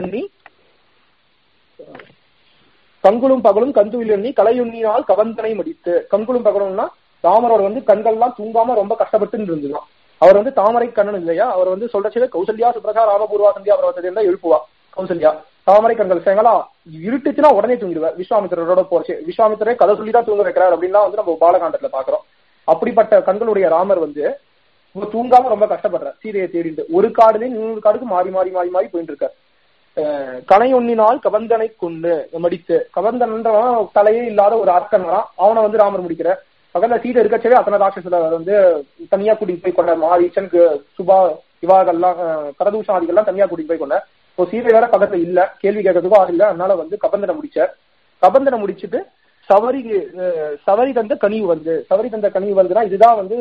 கண்குளும் பகலும் கந்துவில் கலையுண்ணினால் கவந்தனை முடித்து. கண்குளும் பகலும்னா ராமரோட வந்து கண்கள்லாம் தூங்காம ரொம்ப கஷ்டப்பட்டு இருந்துதான் அவர் வந்து தாமரை கண்ணன் இல்லையா? அவர் வந்து சொல்றச்சு கௌசல்யா சுப்ரகா ராமபூர்வா சந்தியா பர்வத்தை தான் எழுப்புவா? கௌசல்யா. தாமரை கண்கள் சேங்களா இருட்டுச்சுன்னா உடனே தூங்கிடுவார். விஸ்வாமித்திரரோட போச்சு விஸ்வாமித்திரே கதை சொல்லி தான் தூங்க வைக்கிறார் அப்படின்னா வந்து நம்ம பாலகாண்டத்துல பாக்குறோம். அப்படிப்பட்ட கண்களுடைய ராமர் வந்து தூங்காம ரொம்ப கஷ்டப்படுறார். சீதையை தேடிட்டு. ஒரு காடுலேயும் இன்னொரு காடுக்கு மாறி மாறி மாறி மாறி போயிட்டு இருக்காரு. கலை கனை ஒன்னினால் கபந்தனை கொண்டு மடித்து. கபந்தன்றவன் தலையே இல்லாத ஒரு அரக்கன் வரான் அவனை வந்து ராமர் முடிக்கிற. பக்கத்துல சீதை இருக்கச்சவே அத்தனை ராட்சசுல வந்து தனியா கூட்டிட்டு போய் கொண்ட மாரீச்சன் சுபா இவாகெல்லாம் அஹ், கடதூஷாதிகள்லாம் தனியா கூட்டிட்டு போய் கொண்ட. இப்போ சீதை வேற பக்கத்துல இல்ல கேள்வி கேட்கறதுக்கும் ஆள் இல்ல அதனால வந்து கபந்தனை முடிச்சார். கபந்தனை முடிச்சிட்டு சவரி சவரி தந்த கனிவு வந்து சவரி தந்த கனிவு வந்துன்னா இதுதான் வந்து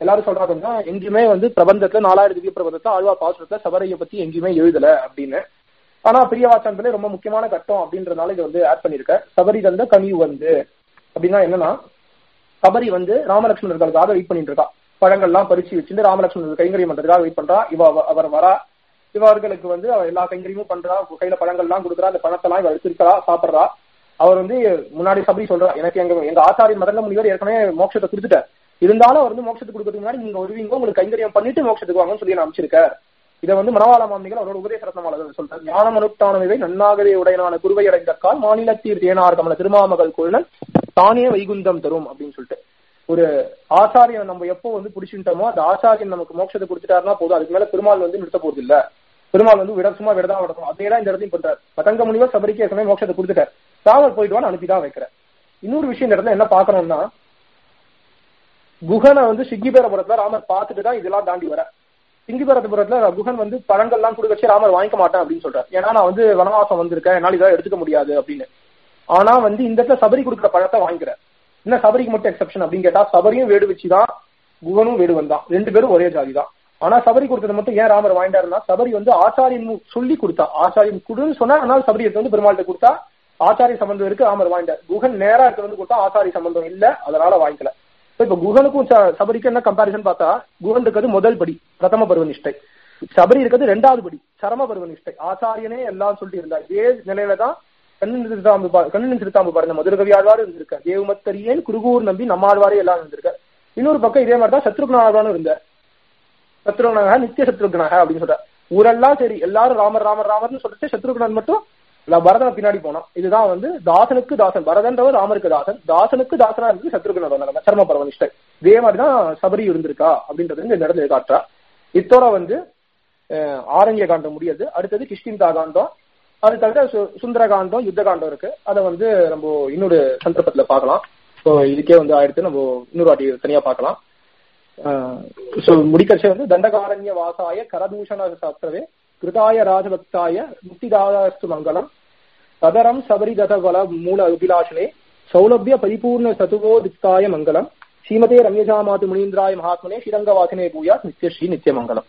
எல்லாரும் சொல்றாங்கன்னா எங்கேயுமே வந்து பிரபந்தத்துல நாலாயிரம் திவ்ய பிரபந்தத்துல ஆழ்வா பாசுரத்துல சவரியை பத்தி எங்கேயுமே எழுதல அப்படின்னு. ஆனா பிரியவாச்சனத்துல ரொம்ப முக்கியமான கட்டம் அப்படின்றதுனால இது வந்து ஆட் பண்ணிருக்க சபரி தந்த கனி வந்து அப்படின்னா என்னன்னா சபரி வந்து ராமலட்சுமணர்களுக்காக வெயிட் பண்ணிட்டு இருக்கா. பழங்கள்லாம் பறிச்சு வச்சுட்டு ராமலட்சுமணர் கைங்கரியம் பண்றதுக்காக வெயிட் பண்றா. இவ அவர் வரா. இவர்களுக்கு வந்து அவர் எல்லா கைங்கரியமும் பண்றா. கையில பழங்கள்லாம் கொடுக்குறா. அந்த பணத்தெல்லாம் இவர் எடுத்திருக்கா சாப்பிடுறா. அவர் வந்து முன்னாடி சபரி சொல்றா எனக்கு எங்க எங்க ஆச்சாரிய மதங்க முனிவர் ஏற்கனவே மோட்சத்தை கொடுத்துட்டார் இருந்தாலும் அவர் வந்து மோட்சத்துக்கு கொடுக்கறதுக்கு முன்னாடி நீங்க வருவீங்க. உங்களுக்கு கைங்கரியம் பண்ணிட்டு மோட்சத்துக்கு வாங்கன்னு சொல்லி நான் அமைச்சிருக்கார்? இதை வந்து மணவாள மாமிகள் அவரோட உபதேச ரத்னமாளர் சொல்றார். ஞானம் இவை நன்னாகவே உடையனான குருவை அடைந்த கால் மாநிலத்தீர் தேனார் கமல திருமாமகள் குழுனன் தானே வைகுந்தம் தரும் அப்படின்னு சொல்லிட்டு. ஒரு ஆச்சாரியன் நம்ம எப்போ வந்து பிடிச்சிட்டோமோ அந்த ஆச்சாரியன் நமக்கு மோட்சத்தை கொடுத்துட்டாருன்னா போதும். அதுக்கு மேல பெருமாள் வந்து நிறுத்த போறது இல்ல. பெருமாள் வந்து விட சும்மா விடதான் விடணும் அதே தான் இந்த இடத்தையும் பண்றாரு. பதங்க முனிவர் சபரிக்கு ஏற்கனவே மோட்சத்தை கொடுத்துட்டார். ராமர் போயிட்டு வான்னு அனுப்பிதான் வைக்கிறேன் இன்னொரு விஷயம் இந்த இடத்துல என்ன பாக்கணும்னா குகனை வந்து சிங்கிபேரபுரத்துல ராமர் பார்த்துட்டு தான் இதெல்லாம் தாண்டி வர சிங்கிபேரபுரத்துல குகன் வந்து பழங்கள்லாம் கொடுக்க வச்சு ராமர் வாங்கிக்க மாட்டேன் அப்படின்னு சொல்றாரு. ஏன்னா நான் வந்து வனவாசம் வந்திருக்கேன் என்னால இதெல்லாம் எடுத்துக்க முடியாது அப்படின்னு. ஆனா வந்து இந்த இடத்துல சபரி கொடுக்குற பழத்தை வாங்கிக்கிறேன் என்ன சபரிக்கு மட்டும் எக்ஸப்ஷன் அப்படின்னு கேட்டா சபரியும் வேடு வச்சுதான் குகனும் வேடு வந்தான். ரெண்டு பேரும் ஒரே ஜாதி தான் ஆனா சபரி கொடுத்தது மட்டும் ஏன் ராமர் வாங்கிட்டாருன்னா சபரி வந்து ஆச்சாரியன் சொல்லி கொடுத்தா ஆச்சாரியன் குடுன்னு சொன்னா அதனால சபரி எடுத்து வந்து பெருமாள்கிட்ட கொடுத்தா ஆச்சாரிய சம்பந்தம் இருக்கு ராமர் வாங்கிட்டார். குகன் நேரா எடுத்து வந்து கொடுத்தா ஆச்சாரிய சம்பந்தம் இல்ல அதனால வாங்கிக்கல. இப்ப குகனுக்கும் சபரிக்கும் என்ன கம்பாரிசன் பார்த்தா குகன் இருக்கிறது முதல் படி பிரதம பருவ நிஷ்டை. சபரி இருக்கிறது ரெண்டாவது படி சரம பருவ நிஷ்டை. ஆச்சாரியனே எல்லாம் சொல்லிட்டு இருந்தார். இதே நிலையில தான் கண்ணின் திருத்தாம்பு பா- கண்ணன் சிறுத்தாம்பு பாருங்க ஆழ்வாரும் இருந்திருக்க தேவமத்தரியேன் குருகூர் நம்பி நம்மாழ்வாரே எல்லாம் இருந்திருக்க இன்னொரு பக்கம் இதே மாதிரி தான் சத்ருகுணாழ்வானும் இருந்தார். சத்ருகுணாக நித்திய சத்ருகுணாக அப்படின்னு சொல்ற ஊரெல்லாம் சரி எல்லாரும் ராமர் ராமர் ராமர்னு சொல்லிட்டு சத்ருகுணன் மட்டும் பரதனை பின்னாடி போனான் இதுதான் வந்து தாசனுக்கு தாசன் பரதன்றவர் ராமருக்கு தாசன் தாசனுக்கு தாசனா இருந்து சத்ருகுணன் வந்தாங்க சர்ம பரவனிஷ்டை இதே மாதிரிதான் சபரி இருந்திருக்கா அப்படின்றது இந்த இடத்துல காட்டுறா. இத்தோட வந்து அஹ், ஆரண்ய காண்டம் முடியாது. அடுத்தது கிஷ்கிந்தா காண்டம். அது தவிர சு- சுந்தரகாண்டம் யுத்த காண்டம் இருக்கு. அதை வந்து நம்ம இன்னொரு சந்தர்ப்பத்துல பார்க்கலாம். ஸோ இதுக்கே வந்து ஆயிடுத்து நம்ம இன்னொரு வாட்டி தனியா பார்க்கலாம். ஸோ முடிக்கச்சே வந்து தண்டகாரண்ய வாசாய கரதூஷண சாஸ்திரவே கிருதாய ராஜபக்தாய முக்திதாதாஸ்து மங்களம். சதரம் சபரிதத வல மூல அபிலாஷனே. சௌலபிய பரிபூர்ண சதுவோதித்தாய மங்களம். ஸ்ரீமதே ரம்யஜாமாது முனீந்திராய மகாத்மனே ஸ்ரீரங்கவாசினே பூயா நித்யஸ்ரீ நித்யமங்கலம்